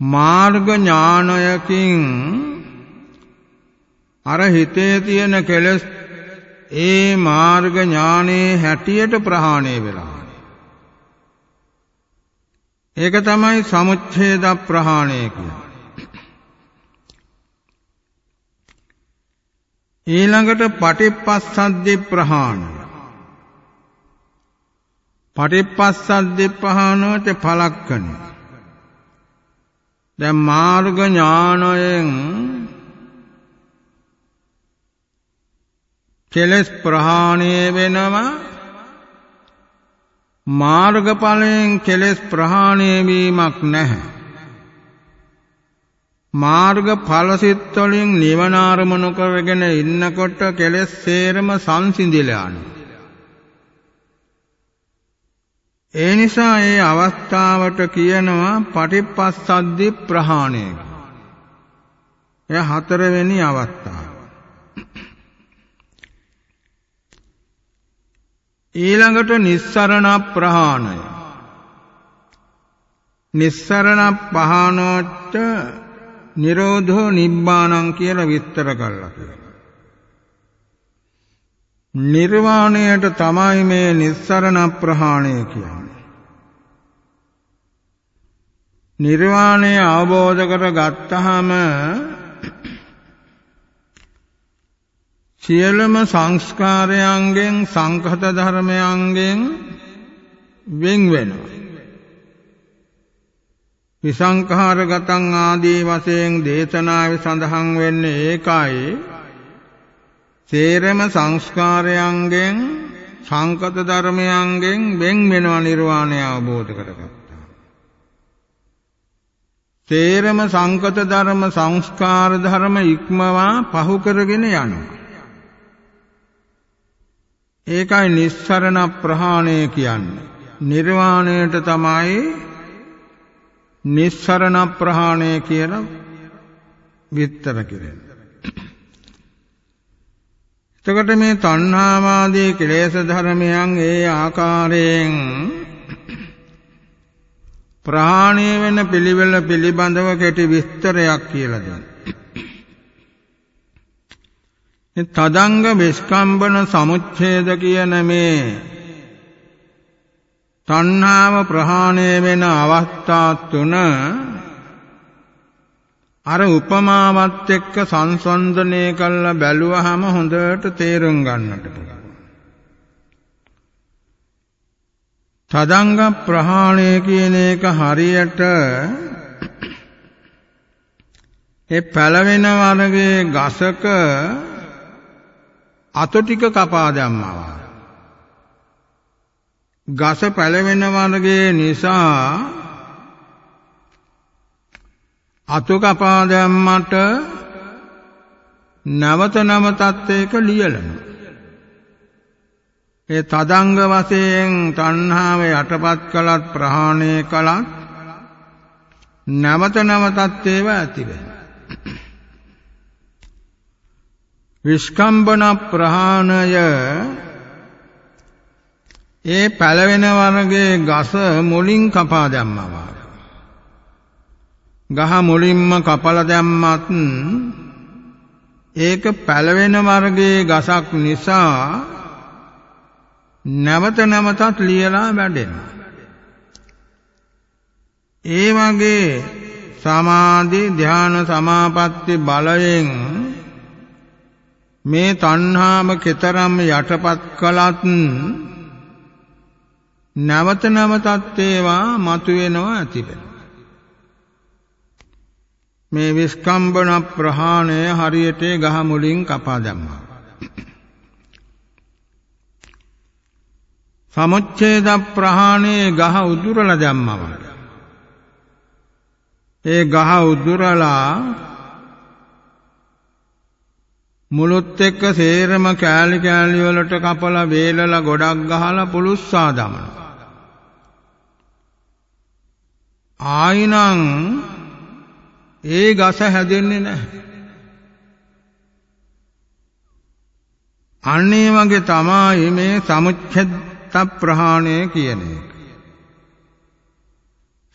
මාර්ග ඥානයකින් අර හිතේ තියෙන කෙලෙස් ඒ මාර්ග ඥානයේ හැටියට ප්‍රහාණය වෙලා. ඒක තමයි සමුච්ඡේද ප්‍රහාණය කියන්නේ. ඊළඟට පටිපස්සද්දි ප්‍රහාණය. පටිපස්සද්දි ප්‍රහාණයට පලක්කන. දැන් මාර්ග ඥානයෙන් කෙලස් ප්‍රහාණය වෙනවා මාර්ගඵලයෙන් කෙලස් ප්‍රහාණය වීමක් නැහැ මාර්ග ඵලසිට වලින් නිවන අරමුණු කරගෙන ඉන්නකොට කෙලෙස් සේරම සංසිඳිලා යනවා. ඒ නිසා ඒ අවස්ථාවට කියනවා පටිපස්සද්දි ප්‍රහාණය. එය හතරවෙනි අවස්ථාව. ඊළඟට නිස්සරණ ප්‍රහාණය. නිස්සරණ පහනොච්ච නිරෝධෝ නිබ්බාණං කියලා විස්තර කළා කියලා. නිර්වාණයට තමයි මේ නිස්සරණ ප්‍රහාණය කියන්නේ. නිර්වාණය අවබෝධ කර ගත්තාම සියලුම සංස්කාරයන්ගෙන් සංකත ධර්මයන්ගෙන් වෙන් වෙනවා. විසංඛාරගතං ආදී වශයෙන් දේශනාවේ සඳහන් වෙන්නේ ඒකයි සේරම සංස්කාරයන්ගෙන් සංකත ධර්මයන්ගෙන් වෙන් වෙනවා නිර්වාණය අවබෝධ කරගත්තා. සේරම සංකත ධර්ම සංස්කාර ධර්ම ඉක්මවා පහු කරගෙන යනවා. ඒකයි නිස්සරණ ප්‍රහාණය කියන්නේ. නිර්වාණයට තමයි නිස්සරණ ප්‍රහාණය කියලා විස්තර කෙරෙන. එතකොට මේ තණ්හාවාදී කෙලෙස් ධර්මයන් ඒ ආකාරයෙන් ප්‍රහාණය වෙන පිළිවෙල පිළිබඳව කෙටි විස්තරයක් කියලා දෙන්න. තදංග විස්කම්බන සමුච්ඡේද කියන මේ තණ්හාව ප්‍රහාණය වෙන අවස්ථා තුන අර උපමාවත් එක්ක සංසන්දනය කරලා බැලුවහම හොඳට තේරුම් ගන්නට පුළුවන්. තදංග ප්‍රහාණය කියන එක හරියට ඒ පැලවෙන වර්ගයේ ගසක අත ටික කපා දැම්මා. ගස පැලවෙන වර්ගයේ නිසා අතු කපා දැම්මට නවත නවතත් ඒක ලියලනවා. ඒ තදංග වශයෙන් තණ්හාව යටපත් කළත් ප්‍රහාණය කළත් නවත නවතත් ඒවා ඇති වෙනවා. විස්කම්බන ප්‍රහාණය ඒ පැලවෙන වර්ගයේ ගස මුලින් කපා දැම්මවා. ගහ මුලින්ම කපලා දැම්මත් ඒක පැලවෙන වර්ගයේ ගසක් නිසා නැවත නැවතත් ලියලා වැඩෙනවා. ඒ වගේ සමාධි ධ්‍යාන සමාපatti බලයෙන් මේ තණ්හාම කතරම් යටපත් කළත් නැවත නැවතත් ඒවා මතුවෙනවා ඇතිවෙන. මේ විස්කම්බන ප්‍රහාණය හරියට ගහ මුලින් කපා දැම්මා. සමුච්ඡේද ප්‍රහාණයේ ගහ උදුරලා දැම්මවා. ඒ ගහ උදුරලා මුළුත් එක්ක සේරම කෑලි කෑලි වලට කපලා වේලලා ගොඩක් ගහලා පුලුස්සා දමනවා. ආයිනං ඒ ගස හැදෙන්නේ නැහැ. අන්නේ වගේ තමයි මේ සමුච්ඡේද ප්‍රහාණය කියන එක.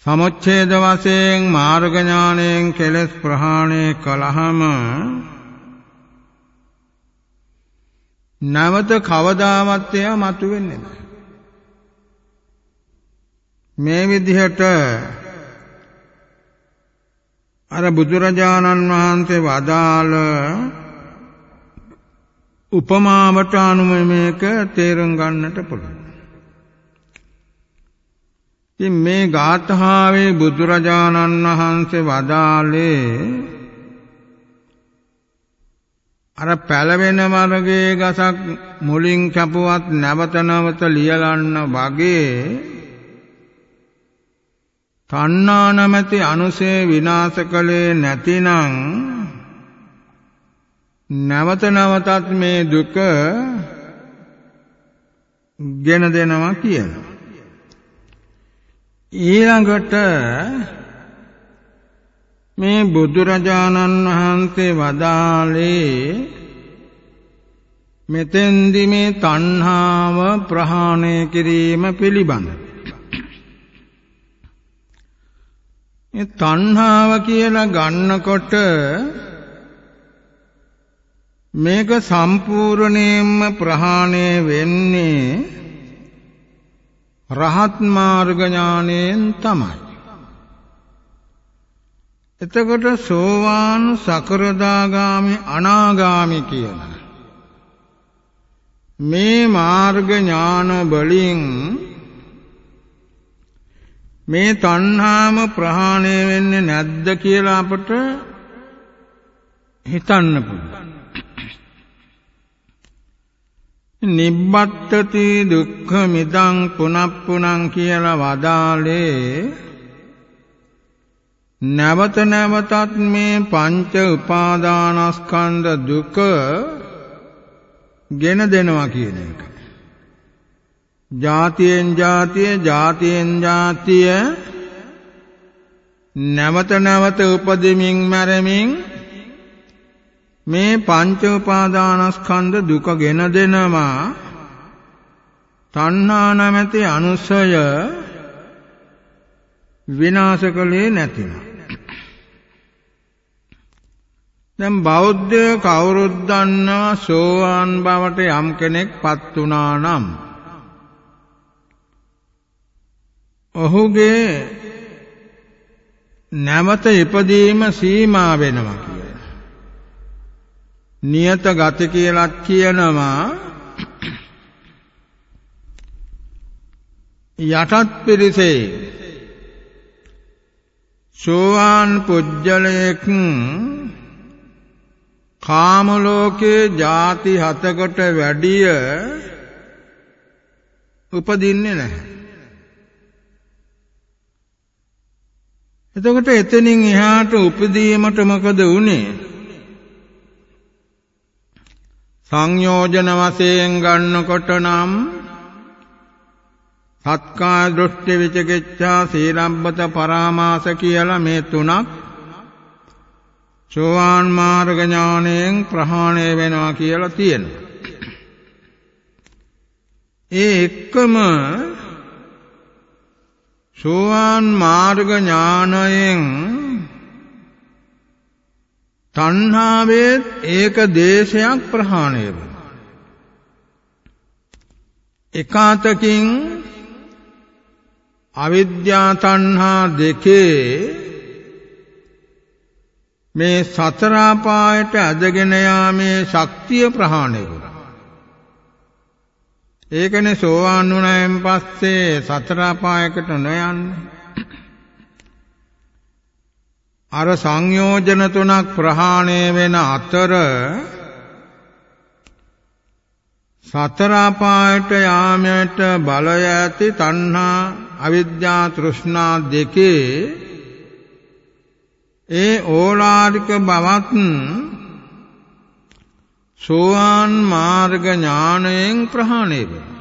සමුච්ඡේද වශයෙන් මාර්ග ඥාණයෙන් කෙලස් ප්‍රහාණය කළහම නැවත කවදාවත් එයා මතුවෙන්නේ නැහැ. මේ විදිහට අර බුදුරජාණන් වහන්සේ වදාළ උපමාවට අනුව මේක තේරුම් ගන්නට පුළුවන්. ඉතින් මේ ගාථාවේ බුදුරජාණන් වහන්සේ වදාළේ අර පැලවෙන වර්ගයේ ගසක් මුලින් කැපුවත් නැවත නැවත ලියලන්න වගේ තණ්හා නැමැති අනුසේ විනාශ කළේ නැතිනම් නැවත නැවතත් මේ දුක ගෙන දෙනවා කියලා. ඊළඟට මේ බුදුරජාණන් වහන්සේ වදාළේ මෙතෙන්දි මේ තණ්හාව ප්‍රහාණය කිරීම පිළිබඳ. මේ තණ්හාව කියලා ගන්නකොට මේක සම්පූර්ණයෙන්ම ප්‍රහාණය වෙන්නේ රහත් මාර්ග ඥාණයෙන් තමයි. එතකොට සෝවාන් සකරදාගාමි අනාගාමි කියන මේ මාර්ග ඥාන වලින් මේ තණ්හාම ප්‍රහාණය වෙන්නේ නැද්ද කියලා අපට හිතන්න පුළුවන්. නිබ්බත්තති දුක්ඛ මිදං පුනප්පුනං කියලා වදාලේ නැවත නැවතත් මේ පංච උපාදානස්කන්ධ දුක ගෙන දෙනවා කියන එක. ජාතියෙන් ජාතිය ජාතියෙන් ජාතිය නැවත නැවත උපදෙමින් මැරෙමින් මේ පංච උපාදානස්කන්ධ දුක ගෙන දෙනවා. තණ්හා නැමැති අනුසය විනාශ කළේ නැතිනම්. දැන් බෞද්ධ කවුරුත් දන්නවා සෝවාන් බවට යම් කෙනෙක් පත් වුණා නම්. ඔහුගේ නැවත ඉපදීම සීමා වෙනවා. කියලා. නියත ගති කියලත් කියනවා යටත් පිරිසේ සෝවාන් පුජ්‍යලයක් කාම ලෝකේ ಜಾති හතකට වැඩිය උපදින්නේ නැහැ. එතකොට එතනින් එහාට උපදීමට මොකද වුනේ? සංයෝජන වශයෙන් ගන්නකොට නම් සත්කාය දෘෂ්ටි විචිකිච්ඡා සීලබ්බත පරාමාස කියලා මේ තුනක් සෝවාන් මාර්ග ඥාණයෙන් ප්‍රහාණය වෙනවා කියලා තියෙනවා. ඒ එක්කම සෝවාන් මාර්ග ඥානයෙන් තණ්හාවේ ඒක දේශයක් ප්‍රහාණය වෙනවා. එකාතකින් අවිද්‍යා තණ්හා දෙකේ මේ සතර අපායට ඇදගෙන යාමේ ශක්තිය ප්‍රහාණය කරනවා. ඒකනේ සෝවාන් වුණායින් පස්සේ සතර අපායකට නොයන්නේ. අර සංයෝජන තුනක් ප්‍රහාණය වෙන අතර සතර අපායට යාමයට බලය ඇති තණ්හා අවිද්‍යා තෘෂ්ණා දෙකේ ඒ ඕලාරික බවත් සෝවාන් මාර්ග ඥාණයෙන් ප්‍රහාණය වෙනවා.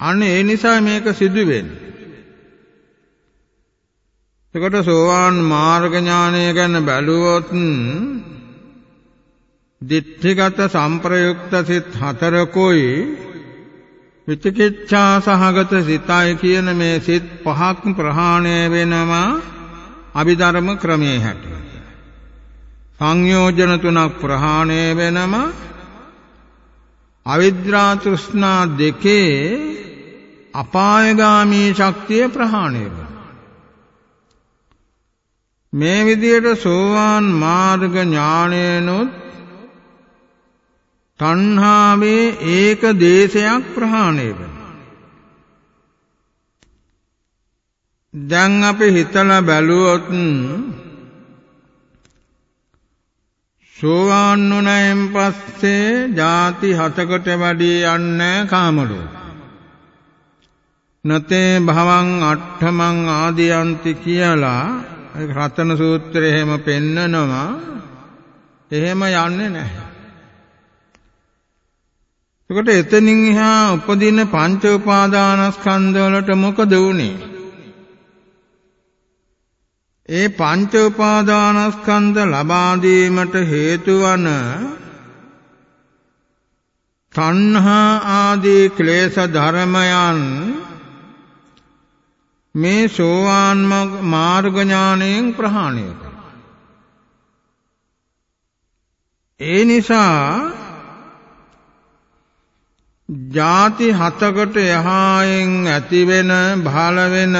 අනේ ඒ නිසා මේක සිදු වෙන්නේ. එතකොට සෝවාන් මාර්ග ඥානය ගැන බැලුවොත් දිට්ඨිගත සම්ප්‍රයුක්ත සිත් හතරකුයි විචිකිච්ඡා සහගත සිතයි කියන මේ සිත් පහක් ප්‍රහාණය වෙනවා අභිධර්ම ක්‍රමයේ හැටියට. සංයෝජන තුනක් ප්‍රහාණය වෙනම අවිද්‍යා තෘෂ්ණා දෙකේ අපායගාමී ශක්තිය ප්‍රහාණය වෙනවා. මේ විදියට සෝවාන් මාර්ග ඥානයනොත් තණ්හාවේ ඒක දේශයක් ප්‍රහාණය වෙනවා. දැන් අපි හිතලා බැලුවොත් සෝවාන් වුණයින් පස්සේ ಜಾති හතකට වැඩි යන්නේ කාමලෝක. නතේ භවං අට්ඨමං ආදියන්ති කියලා රතන සූත්‍රය එහෙම පෙන්නනවා. එහෙම යන්නේ නැහැ. එතකොට එතනින් එහා උපදින පංච උපාදානස්කන්ධ වලට මොකද වුනේ? ඒ පංච උපාදානස්කන්ධ ලබා දීමට හේතු වන තණ්හා ආදී ක්ලේශ ධර්මයන් මේ සෝවාන් මාර්ග ඥාණයෙන් ප්‍රහාණය කරනවා. ඒ නිසා ಜಾති හතකට එහායෙන් ඇතිවෙන බහල වෙන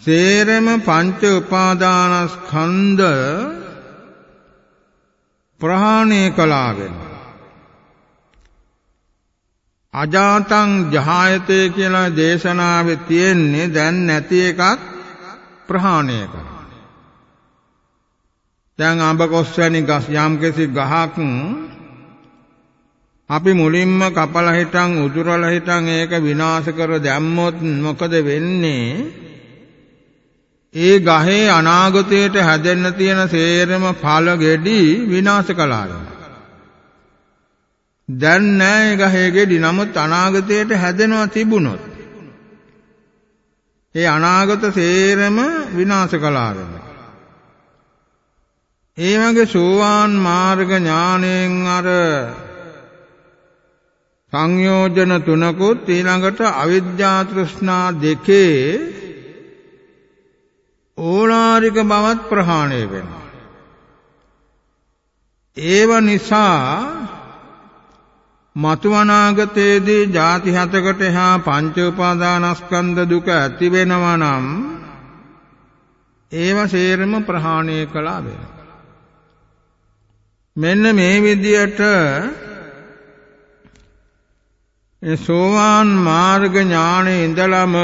සේරම පංච උපාදානස්කන්ධ ප්‍රහාණය කළාගෙන අජාතං ජහායතේ කියලා දේශනාවේ තියෙන්නේ දැන් නැති එකක් ප්‍රහාණය කරනවා. දැන් අඹ කොස් වැනි ගස් යම්කිසි ගහක් අපි මුලින්ම කපලා හිටන් උදුරලා හිටන් ඒක විනාශ කර දැම්මොත් මොකද වෙන්නේ? ඒ ගහේ අනාගතයට හැදෙන්න තියෙන සේරම ඵල ගෙඩි විනාශ කළා. දැන් නෑ ඒ ගහේ ගෙඩි නමුත් අනාගතයට හැදෙනවා තිබුණොත් ඒ අනාගත සේරම විනාශ කළා ඒ වගේ සෝවාන් මාර්ග ඥාණයෙන් අර සංයෝජන තුනකුත් ඊළඟට අවිද්‍යා තෘෂ්ණා දෙකේ ඕලාරික බවත් ප්‍රහාණය වෙනවා. ඒව නිසා මතු අනාගතයේදී ಜಾති හතකට එහා පංච උපාදානස්කන්ධ දුක ඇති වෙනවා නම් ඒව සේරම ප්‍රහාණය කළා වෙනවා. මෙන්න මේ විදියට ඒ සෝවාන් මාර්ග ඥානයේ ඉඳලම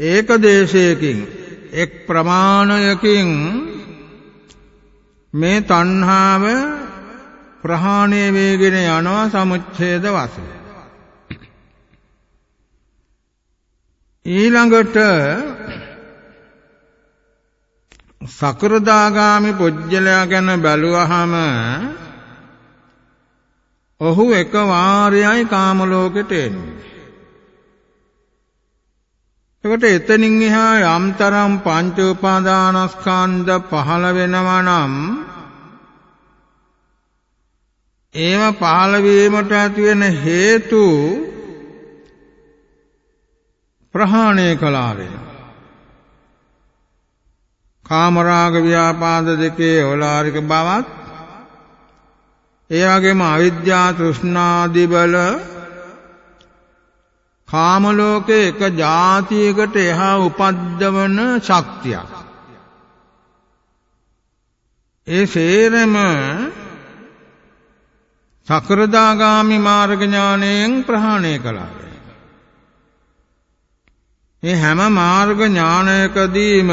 ඒක දේශයකින් එක් ප්‍රමාණයකින් මේ තණ්හාව ප්‍රහාණය වේගෙන යනවා සමුච්ඡේද වශයෙන් ඊළඟට සකෘදාගාමි පුජ්‍යලයා ගැන බැලුවහම ඔහු එක වාරයයි කාම ලෝකෙට එන්නේ. එකට එතනින් එහා යම්තරම් පංච උපාදානස්කන්ධ පහළ වෙනවා නම් ඒව පහළ වීමට ඇති වෙන හේතු ප්‍රහාණය කළා වෙනවා. කාමරාග ව්‍යාපාද දෙකේ ඕලාරික බවත් ඒ වගේම අවිද්‍යා තෘෂ්ණාදී බල කාම ලෝකේ එක જાතියකට එහා උපද්දවන ශක්තියක්. ඒ සේරම සකෘදාගාමි මාර්ග ඥාණයෙන් ප්‍රහාණය කළා. මේ හැම මාර්ග ඥානයකදීම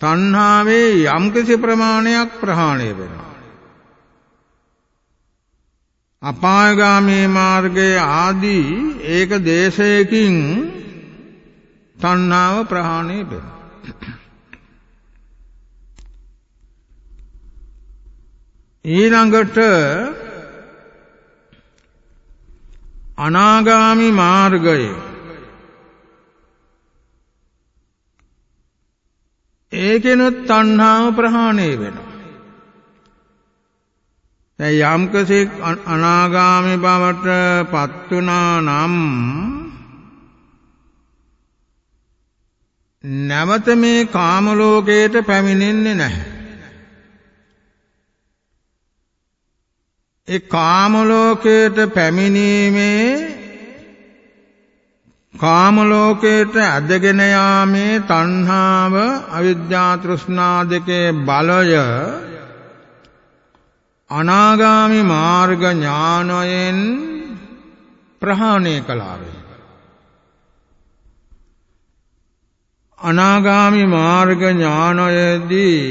තණ්හාවේ යම්කිසි ප්‍රමාණයක් ප්‍රහාණය වෙනවා. අපායගාමී මාර්ගයේ ආදී ඒක දේශයකින් තණ්හාව ප්‍රහාණය වෙනවා. ඊළඟට අනාගාමි මාර්ගය ඒකෙනුත් තණ්හාව ප්‍රහාණය වෙනවා. දැන් යම්කසෙක් අනාගාමී බවට පත් වුණා නම් නැවත මේ කාම ලෝකයට පැමිණෙන්නේ නැහැ. ඒ කාම ලෝකයට පැමිණීමේ කාම ලෝකයට ඇදගෙන යාමේ තණ්හාව අවිද්‍යා තෘෂ්ණා දෙකේ බලය අනාගාමි මාර්ග ඥානයෙන් ප්‍රහාණය කළා අනාගාමි මාර්ග ඥානයේදී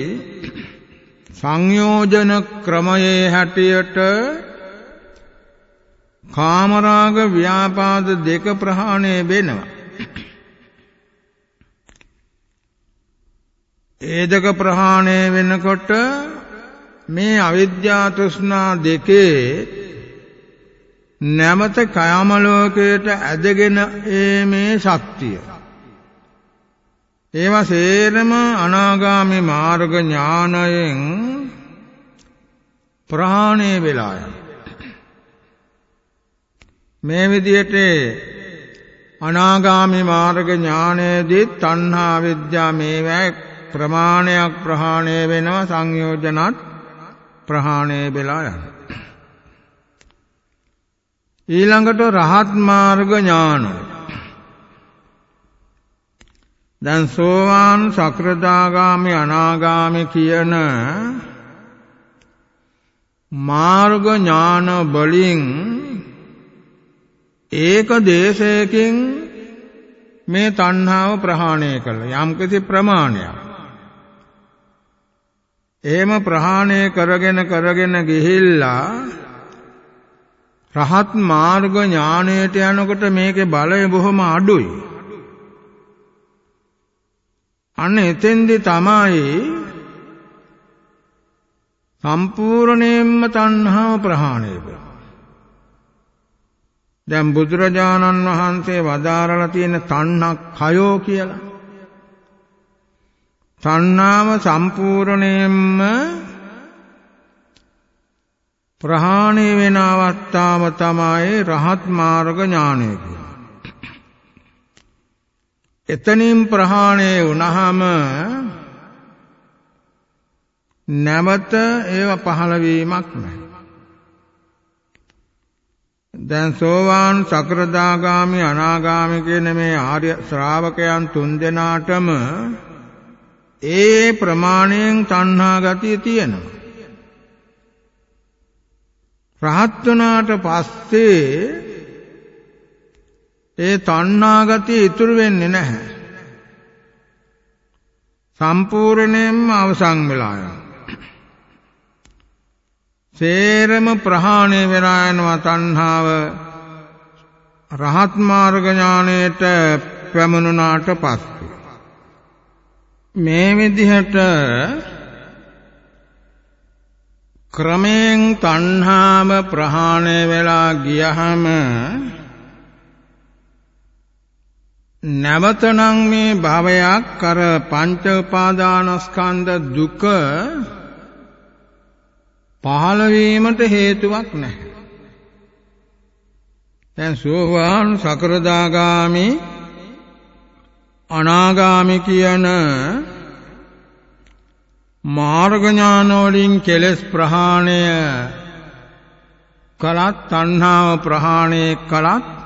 සංයෝජන ක්‍රමයේ හැටියට කාමරාග ව්‍යාපාද දෙක ප්‍රහාණය වෙනවා. ඒ දෙක ප්‍රහාණය වෙනකොට මේ අවිද්‍යා තෘෂ්ණා දෙකේ නැමත කයම ලෝකයට ඇදගෙන මේ ශක්තිය. ඒවා සේරම අනාගාමි මාර්ග ඥානයෙන් ප්‍රහාණය වෙලා යන මේ විදිහට අනාගාමි මාර්ග ඥානයේදී තණ්හා විද්‍යා මේවා ප්‍රමාණයක් ප්‍රහාණය වෙනවා සංයෝජනත් ප්‍රහාණය වෙලා යනවා. ඊළඟට රහත් මාර්ග ඥාන දැන් සෝවාන් සක්‍රදාගාමි අනාගාමි කියන මාර්ග ඥාන බලින් ඒක දේශයකින් මේ තණ්හාව ප්‍රහාණය කළ යම්කිසි ප්‍රමාණයක් එහෙම ප්‍රහාණය කරගෙන කරගෙන ගිහිල්ලා රහත් මාර්ග ඥානයට යනකොට මේකේ බලය බොහොම අඩුයි. අන්න එතෙන්දි තමයි සම්පූර්ණයෙන්ම තණ්හාව ප්‍රහාණය වෙන්නේ. දැන් බුදුරජාණන් වහන්සේ වදාරලා තියෙන තණ්හක්ඛයෝ කියලා. තණ්හාව සම්පූර්ණයෙන්ම ප්‍රහාණය වෙන අවස්ථාව තමයි රහත් මාර්ග ඥානය එතනින් ප්‍රහාණය වුණාම නැවත ඒව පහළ වීමක් නැහැ. දැන් සෝවාන් සකරදාගාමි අනාගාමි කියන මේ ආර්ය ශ්‍රාවකයන් තුන්දෙනාටම ඒ ප්‍රමාණයෙන් තණ්හා ගතිය තියෙනවා. රහත් වුණාට පස්සේ ඒ තණ්හා ගතිය ඉතුරු වෙන්නේ නැහැ. සම්පූර්ණයෙන්ම අවසන් වෙලා යනවා. සේරම ප්‍රහාණය වෙලා යනවා තණ්හාව රහත් මාර්ග ඥාණයට පැමුණුනාට පස්සේ මේ විදිහට ක්‍රමයෙන් තණ්හාව ප්‍රහාණය වෙලා ගියහම නැවතනම් මේ භවයක් කර පංච උපාදානස්කන්ධ දුක පහළ වීමට හේතුවක් නැහැ. දැන් සෝවාන් සකරදාගාමි අනාගාමි කියන මාර්ග ඥාන වලින් කෙලස් ප්‍රහාණය කලත් තණ්හාව ප්‍රහාණය කලත්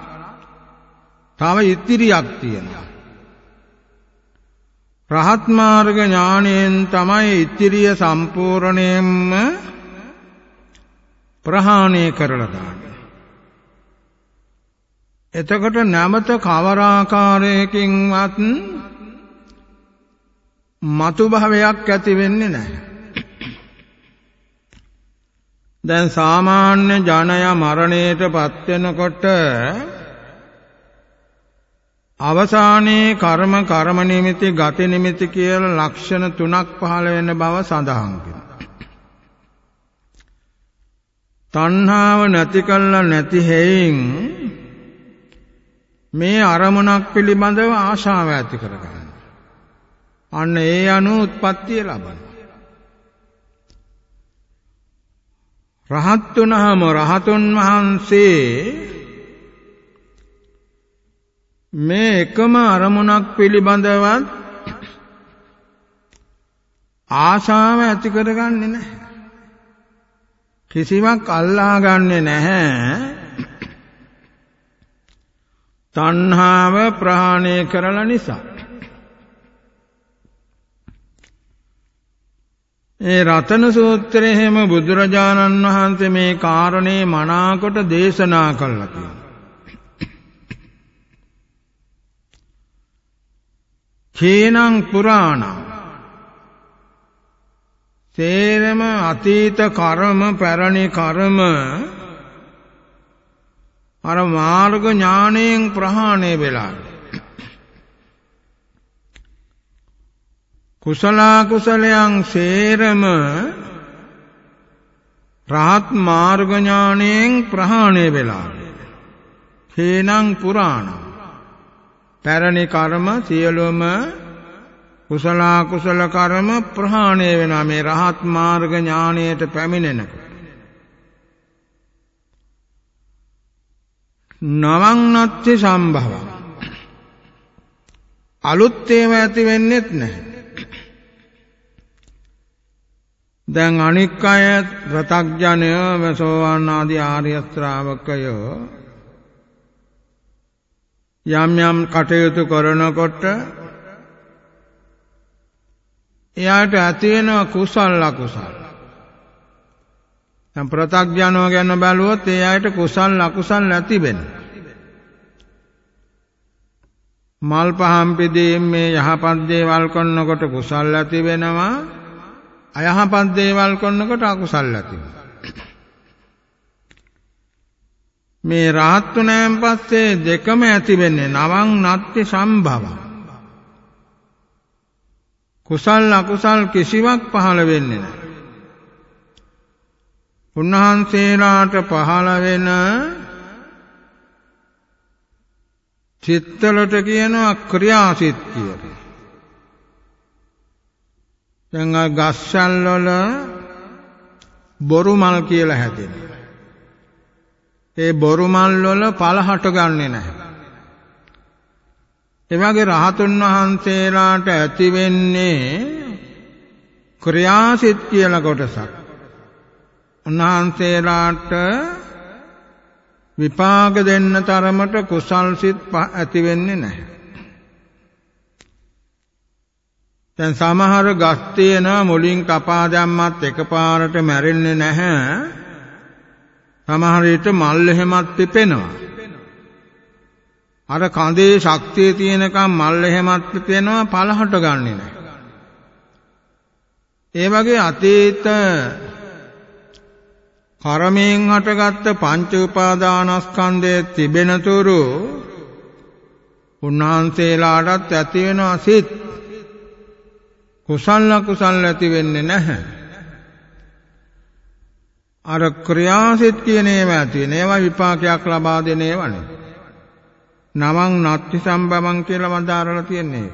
තව ඉතිරියක් තියෙනවා රහත් මාර්ග ඥාණයෙන් තමයි ඉතිරිය සම්පූර්ණයෙන්ම ප්‍රහාණය කරලා දාන්නේ එතකොට නැමත කවර ආකාරයකින්වත් මතු භවයක් ඇති වෙන්නේ නැහැ. දැන් සාමාන්‍ය ජනයා මරණයට පත් වෙනකොට අවසානයේ කර්ම කර්ම නිමිති ගති නිමිති කියලා ලක්ෂණ තුනක් පහළ වෙන බව සඳහන් වෙනවා. තණ්හාව නැති කළා නැති හේයින් මේ අරමුණක් පිළිබඳව ආශාව ඇති කරගන්න. අන්න ඒ අනුව උත්පත්තිය ලබන. රහත් වුණාම රහතුන් වහන්සේ මේ එකම අරමුණක් පිළිබඳවත් ආශාව ඇති කරගන්නේ නැහැ. කිසිවක් අල්ලා ගන්නෙ නැහැ. තණ්හාව ප්‍රහාණය කරලා නිසා. ඒ රතන සූත්‍රයේ හැම බුදුරජාණන් වහන්සේ මේ කාරණේ මනාකොට දේශනා කළා කියනවා. කේනං පුරාණ සේරම අතීත කර්ම පැරණි කර්ම. අර මාර්ග ඥාණයෙන් ප්‍රහාණය වෙලා. කුසල කුසලයන් සේරම රහත් මාර්ග ඥාණයෙන් ප්‍රහාණය වෙලා. හේනං පුරාණ පැරණි කර්ම සියලුම කුසල කුසල කර්ම ප්‍රහාණය වෙනා මේ රහත් මාර්ග ඥාණයට පැමිණෙනකොට. නවං නත්ති සම්භව. අලුත් ඒවා ඇති වෙන්නෙත් නැහැ. දැන් අනික් අය ප්‍රතග්ජනය සෝවාන් ආදී ආර්ය ශ්‍රාවකයෝ යම් යම් කටයුතු කරනකොට එයාට ඇති වෙන කුසල අකුසල. දැන් ප්‍රතග්ජනෝ ගැන බැලුවොත් ඒ අයට කුසල් අකුසල් නැති වෙන. මල් පහම් පිදීම් මේ යහපත් දේවල් කරනකොට කුසල් ඇති වෙනවා. අයහපත් දේවල් කරනකොට අකුසල් ඇති මේ රහත් වුණාන් පස්සේ දෙකම ඇති වෙන්නේ නවං නත්ති සම්භව කුසල් අකුසල් කිසිවක් පහළ වෙන්නේ නැහැ උන්වහන්සේලාට පහළ වෙන චිත්තවලට කියනවා ක්‍රියාසිත කියලා. දැන් ආ ගස්සල් වල බොරු මල් කියලා හැදෙනවා. ඒ බොරු මල් වල පළ හට ගන්නෙ නැහැ. ඒ වගේ රහතුන් වහන්සේලාට ඇති වෙන්නේ ක්‍රියාසිත කියලා කොටසක්. උන්වහන්සේලාට විපාක දෙන්න තරමට කුසල් සිත් ඇති වෙන්නේ නැහැ. දැන් සමහර ගස් තියෙනවා මුලින් කපා දැම්මත් එකපාරට මැරෙන්නේ නැහැ. සමහර විට මල් එහෙමත් පිපෙනවා. අර කඳේ ශක්තිය තියෙනකම් මල් එහෙමත් පිපෙනවා පළහට ගන්නෙ නැහැ. ඒ වගේ අතීත කර්මයෙන් හටගත්ත පංච උපාදානස්කන්ධයේ තිබෙනතුරු උන්වහන්සේලාටත් ඇති වෙනවා සිත් කුසල කුසල ඇති වෙන්නේ නැහැ අර ක්‍රියාසිත කියන ඒවා ඇති වෙන ඒවා විපාකයක් ලබා දෙන ඒවා නේ නමං නත්ති සම්බවං කියලා වදාරලා තියන්නේ.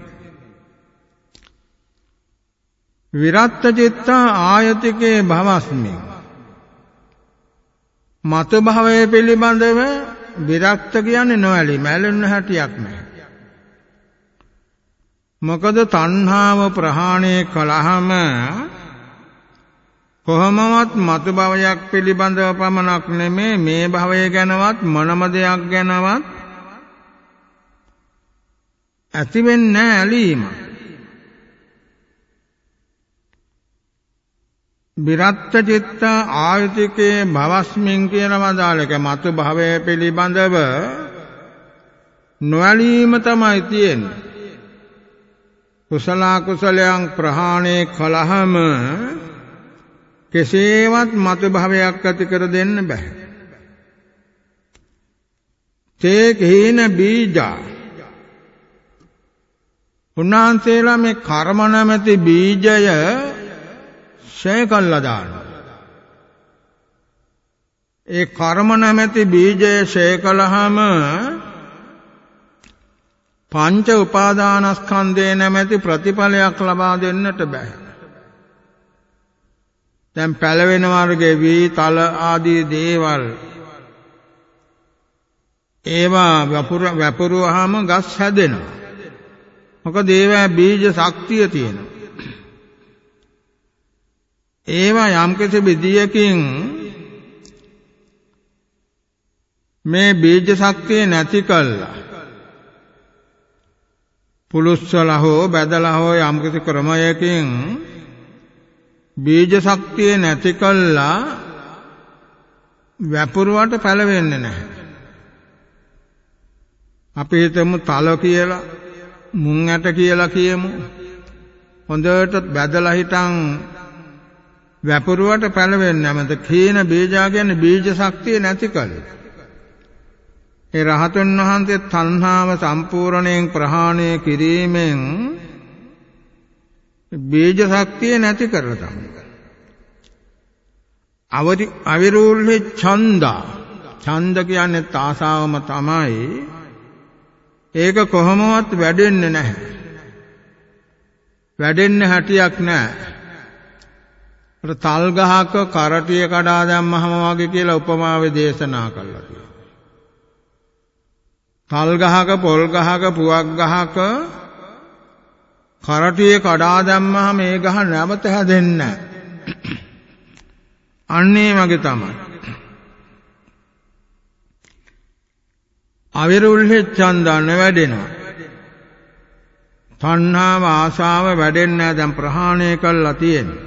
විරත්ත චිත්ත ආයතිකේ භවස්මි. මත භවය පිළිබඳව විරක්ත කියන්නේ නොඇලි මැලෙන්න හැටියක් නැහැ. මොකද තණ්හාව ප්‍රහාණය කළාම කොහොමවත් මතු භවයක් පිළිබඳව පමණක් නෙමේ මේ භවය ගැනවත් මොනම දෙයක් ගැනවත් ඇති වෙන්නේ ඇලීමක්. විරත්ත චිත්ත ආයතිකේ භවස්මින් කියන වදාලක මතු භවය පිළිබඳව නොඇලීම තමයි තියෙන්නේ. කුසල කුසලයන් ප්‍රහාණය කළහම කෙසේවත් මතු භවයක් ඇති කර දෙන්න බෑ. තේ කේන බීජා උන්වහන්සේලා මේ කර්ම නැමැති බීජය ඡය කළා දානවා. ඒ කර්ම නැමැති බීජය ඡය කළාම පංච උපාදානස්කන්ධේ නැමැති ප්‍රතිඵලයක් ලබා දෙන්නට බෑ. දැන් පැලවෙන වර්ගයේ වී තල ආදී දේවල් ඒවා වපුර වපුරුවාම ගස් හැදෙනවා. මොකද ඒවා බීජ ශක්තිය තියෙනවා. ඒවා යම්කිසි විදියකින් මේ බීජ ශක්තිය නැති කළා පුලුස්සලා හෝ බදලා හෝ යම්කිසි ක්‍රමයකින් බීජ ශක්තිය නැති කළා වැපුරුවට පැලවෙන්නේ නැහැ අපි හිතමු තල කියලා මුං ඇට කියලා කියමු. හොඳට බැදලා හිටන් වැපරුවට පැලවෙන්නේ නැමෙත කීන බීජා කියන්නේ බීජ ශක්තිය නැති කලේ. ඒ රහතන් වහන්සේ තණ්හාව සම්පූර්ණයෙන් ප්‍රහාණය කිරීමෙන් බීජ ශක්තිය නැති කරලා තමයි. අවදි අවිරූල්හි ඡන්දා ඡන්ද කියන්නේ ආසාවම තමයි ඒක කොහොමවත් වැඩෙන්නේ නැහැ වැඩෙන්න හැටියක් නැහැ අර තල් ගහක කරටිය කඩා දැම්මහම වගේ කියලා උපමාවේ දේශනා කළා කියලා. තල් ගහක පොල් ගහක පුවක් ගහක කරටිය කඩා දැම්මහම ඒ ගහ නැවත හැදෙන්නේ නැහැ. අන්නේ වගේ තමයි. අවිරුල්හි ඡන්දන වැඩෙනවා. තණ්හාව ආශාව වැඩෙන්නේ නැහැ දැන් ප්‍රහාණය කළා තියෙන්නේ.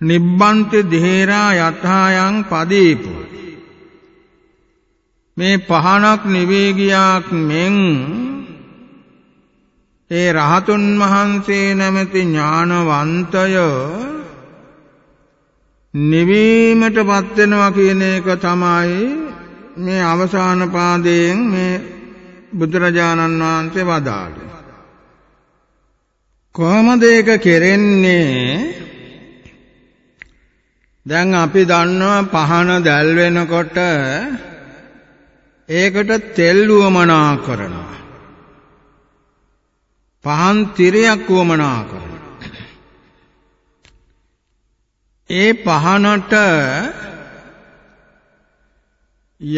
නිබ්බන්ති දෙහෙරා යථායන් පදීපු මේ පහනක් නිවී ගියාක් මෙන් ඒ රහතුන් වහන්සේ නැමැති ඥානවන්තය නිවීමටපත් වෙනවා කියන එක තමයි මේ අවසාන පාදයෙන් මේ බුදුරජාණන් වහන්සේ වදාළේ කොහොමද ඒක කෙරෙන්නේ දැන් අපි දන්නවා පහන දැල් වෙනකොට ඒකට තෙල් උවමනා කරනවා. පහන් තිරයක් උවමනා කරනවා. ඒ පහනට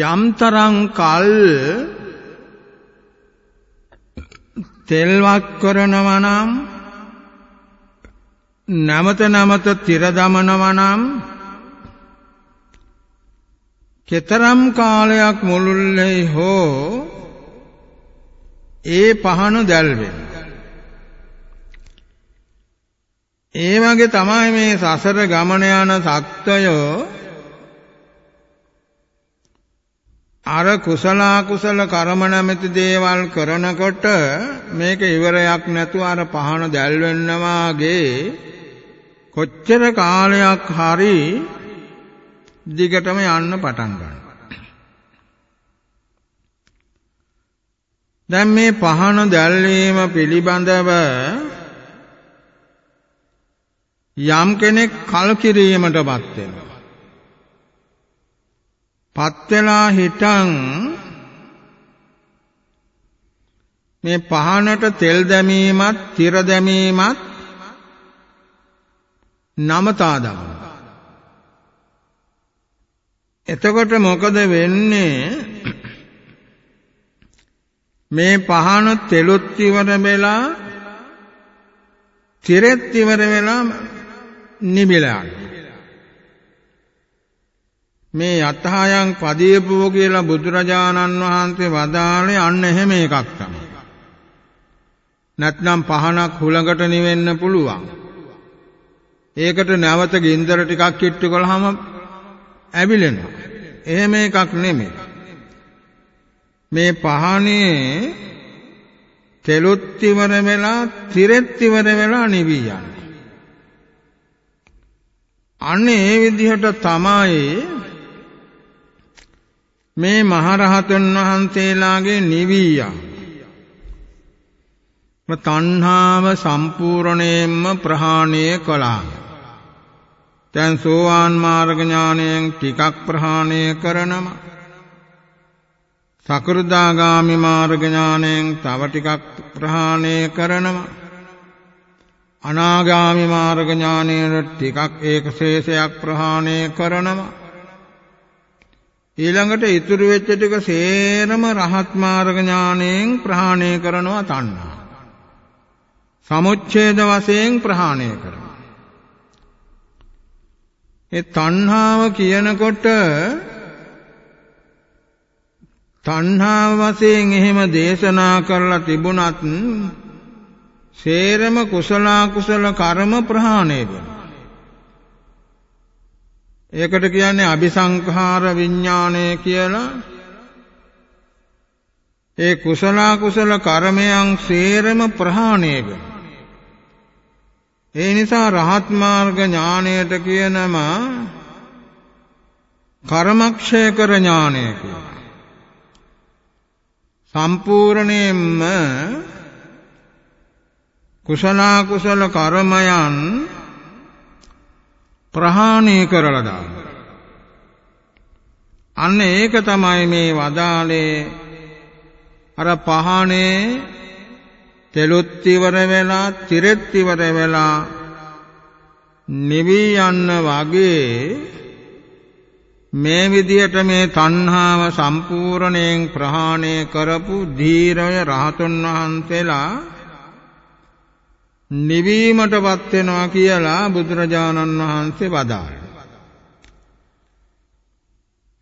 යම්තරම් කල් තෙල්වත් කරනවා නම් නැමත නැමත තිර දමනවා නම් කෙතරම් කාලයක් මුළුල්ලේ හෝ ඒ පහන දැල්වෙන. ඒ වගේ තමයි මේ සසර ගමන යන සත්වයෝ අර කුසල කුසල කර්ම නැමැති දේවල් කරනකොට මේක ඉවරයක් නැතුව අර පහන දැල්වෙන්න වාගේ කොච්චර කාලයක් හරි දිගටම යන්න පටන් ගන්නවා. දැන් මේ පහන දැල්වීම පිළිබඳව යම් කෙනෙක් කලකිරීමටපත් වෙනවා. පත් වෙලා හිටන් මේ පහනට තෙල් දැමීමත්, තිර දැමීමත් නමතා දානවා. එතකොට මොකද වෙන්නේ මේ පහන තෙලුත් ඉවර වෙලා තිරෙත් ඉවර වෙලා නිබිලා මේ යතහයන් පදීපුව කියලා බුදුරජාණන් වහන්සේ වදාළේ අන්න එහෙම එකක් තමයි. නැත්නම් පහනක් හුලඟට නිවෙන්න පුළුවන්. ඒකට නැවත ගින්දර ටිකක් කිට්ටු කළාම ඇවිලෙනවා. එහෙම එකක් නෙමෙයි. මේ පහනේ තෙලුත් ඉවර වෙලා තිරෙත් ඉවර වෙලා නිවි යන්නේ. අන්නේ ඒ විදිහට තමයි මේ මහරහතන් වහන්සේලාගේ නිවියා. තණ්හාව සම්පූර්ණයෙන්ම ප්‍රහාණය කළා. දැන් සෝවාන් මාර්ග ඥානයෙන් ටිකක් ප්‍රහාණය කරනම සකෘදාගාමි මාර්ග ඥානයෙන් තව ටිකක් ප්‍රහාණය කරනම අනාගාමි මාර්ග ඥානයෙන් ටිකක් ඒක ශේෂයක් ප්‍රහාණය කරනම ඊළඟට ඉතුරු වෙච්ච ටික සේරම රහත් මාර්ග ඥානයෙන් ප්‍රහාණය කරනවා තණ්හා. සමුච්ඡේද වශයෙන් ප්‍රහාණය කරනවා. ඒ තණ්හාව කියනකොට තණ්හාව වශයෙන් එහෙම දේශනා කරලා තිබුණත් සේරම කුසල කුසල කර්ම ප්‍රහාණය වෙනවා. ඒකට කියන්නේ අபிසංඛාර විඥානය කියලා. ඒ කුසල කුසල කර්මයන් සේරම ප්‍රහාණය වෙනවා. ඒ නිසා රහත් මාර්ග ඥාණයට කියනම කර්මක්ෂය කර ඥාණය කියලා. සම්පූර්ණයෙන්ම කුසල කුසල කර්මයන් ප්‍රහාණය කරලා දානවා. අන්න ඒක තමයි මේ වදාලේ අර පහනේ තෙලුත් ඉවර වෙලා තිරෙත් ඉවර වෙලා නිවි යන්න වගේ මේ විදියට මේ තණ්හාව සම්පූර්ණයෙන් ප්‍රහාණය කරපු ධීරය රහතුන් වහන්සේලා නිවීමටපත් වෙනවා කියලා බුදුරජාණන් වහන්සේ වදාළා.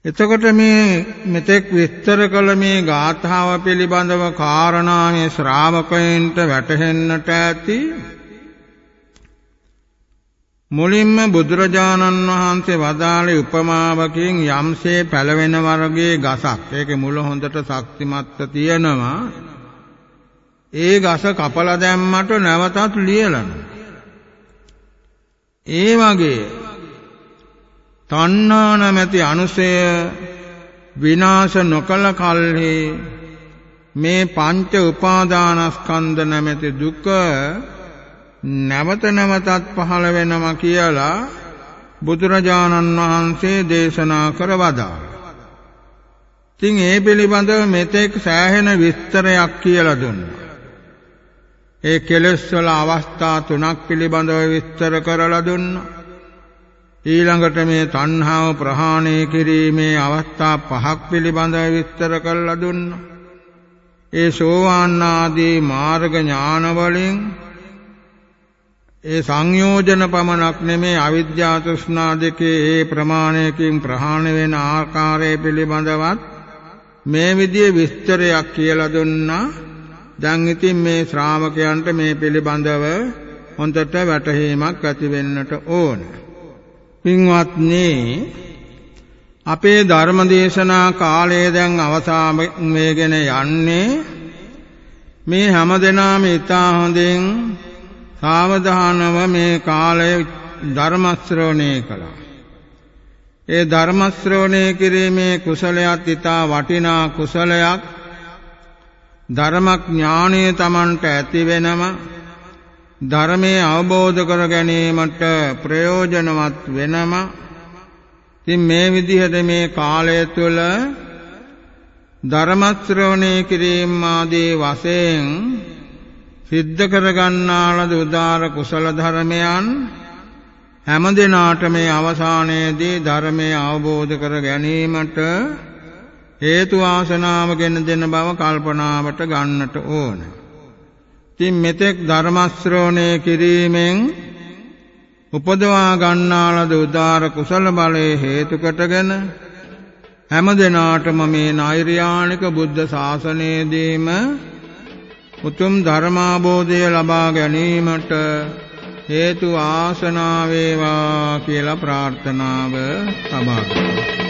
එතකොට මේ මෙතෙක් විස්තර කළ මේ ගාථාව පිළිබඳව කාරණාමේ ශ්‍රාවකයන්ට වැටහෙන්නට ඇති මුලින්ම බුදුරජාණන් වහන්සේ වදාළේ උපමාවකින් යම්සේ පැලවෙන වර්ගයේ ගසක් ඒකේ මුල හොඳට ශක්තිමත්ව තියෙනවා ඒ ගස කපලා දැම්මට නැවතත් ලියලන ඒ වගේ තණ්හා නැමැති අනුසය විනාශ නොකල කල්හි මේ පංච උපාදානස්කන්ධ නැමැති දුක නැවත නැවතත් පහළ වෙනවා කියලා බුදුරජාණන් වහන්සේ දේශනා කර වදාළා. ඉතින් ඒ පිළිබඳව මෙතෙක් සෑහෙන විස්තරයක් කියලා දුන්නා. ඒ කෙලෙස් වල අවස්ථා තුනක් පිළිබඳව විස්තර කරලා දුන්නා. ඊළඟට මේ තණ්හාව ප්‍රහාණය කිරීමේ අවස්ථා පහක් පිළිබඳව විස්තර කරලා දුන්නා. ඒ සෝවාන් ආදී මාර්ග ඥාන වලින් ඒ සංයෝජන පමණක් නෙමේ අවිද්‍යා තෘෂ්ණා දෙකේ ඒ ප්‍රමාණයකින් ප්‍රහාණය වෙන ආකාරය පිළිබඳවත් මේ විදිහේ විස්තරයක් කියලා දුන්නා. දැන් ඉතින් මේ ශ්‍රාවකයන්ට මේ පිළිබඳව හොඳට වැටහීමක් ඇති වෙන්නට ඕනේ. පින්වත්නි අපේ ධර්ම දේශනා කාලය දැන් අවසාන වේගෙන යන්නේ මේ හැමදෙනාම ඉතා හොඳින් සාවධානව මේ කාලය ධර්ම ශ්‍රවණය කළා. ඒ ධර්ම ශ්‍රවණය කිරීමේ කුසලයක් ඉතා වටිනා කුසලයක් ධර්මඥානය Tamanට ඇති වෙනම ධර්මයේ අවබෝධ කර ගැනීමට ප්‍රයෝජනවත් වෙනම. ඉතින් මේ විදිහට මේ කාලය තුළ ධර්ම ශ්‍රවණය කිරීම ආදී වශයෙන් සිද්ධ කර ගන්නාලද උදාර කුසල ධර්මයන් හැම දිනාට මේ අවසානයේදී ධර්මයේ අවබෝධ කර ගැනීමට හේතු ආසනාවගෙන දෙන බව කල්පනාවට ගන්නට ඕනේ. ඉතින් මෙතෙක් ධර්ම ශ්‍රවණය කිරීමෙන් උපදවා ගන්නාලද උදාර කුසල බලයේ හේතු කොටගෙන හැම දිනාටම මේ නෛර්යානික බුද්ධ ශාසනයේදීම උතුම් ධර්මාබෝධය ලබා ගැනීමට හේතු ආසනාව වේවා කියලා ප්‍රාර්ථනාව සබා කරනවා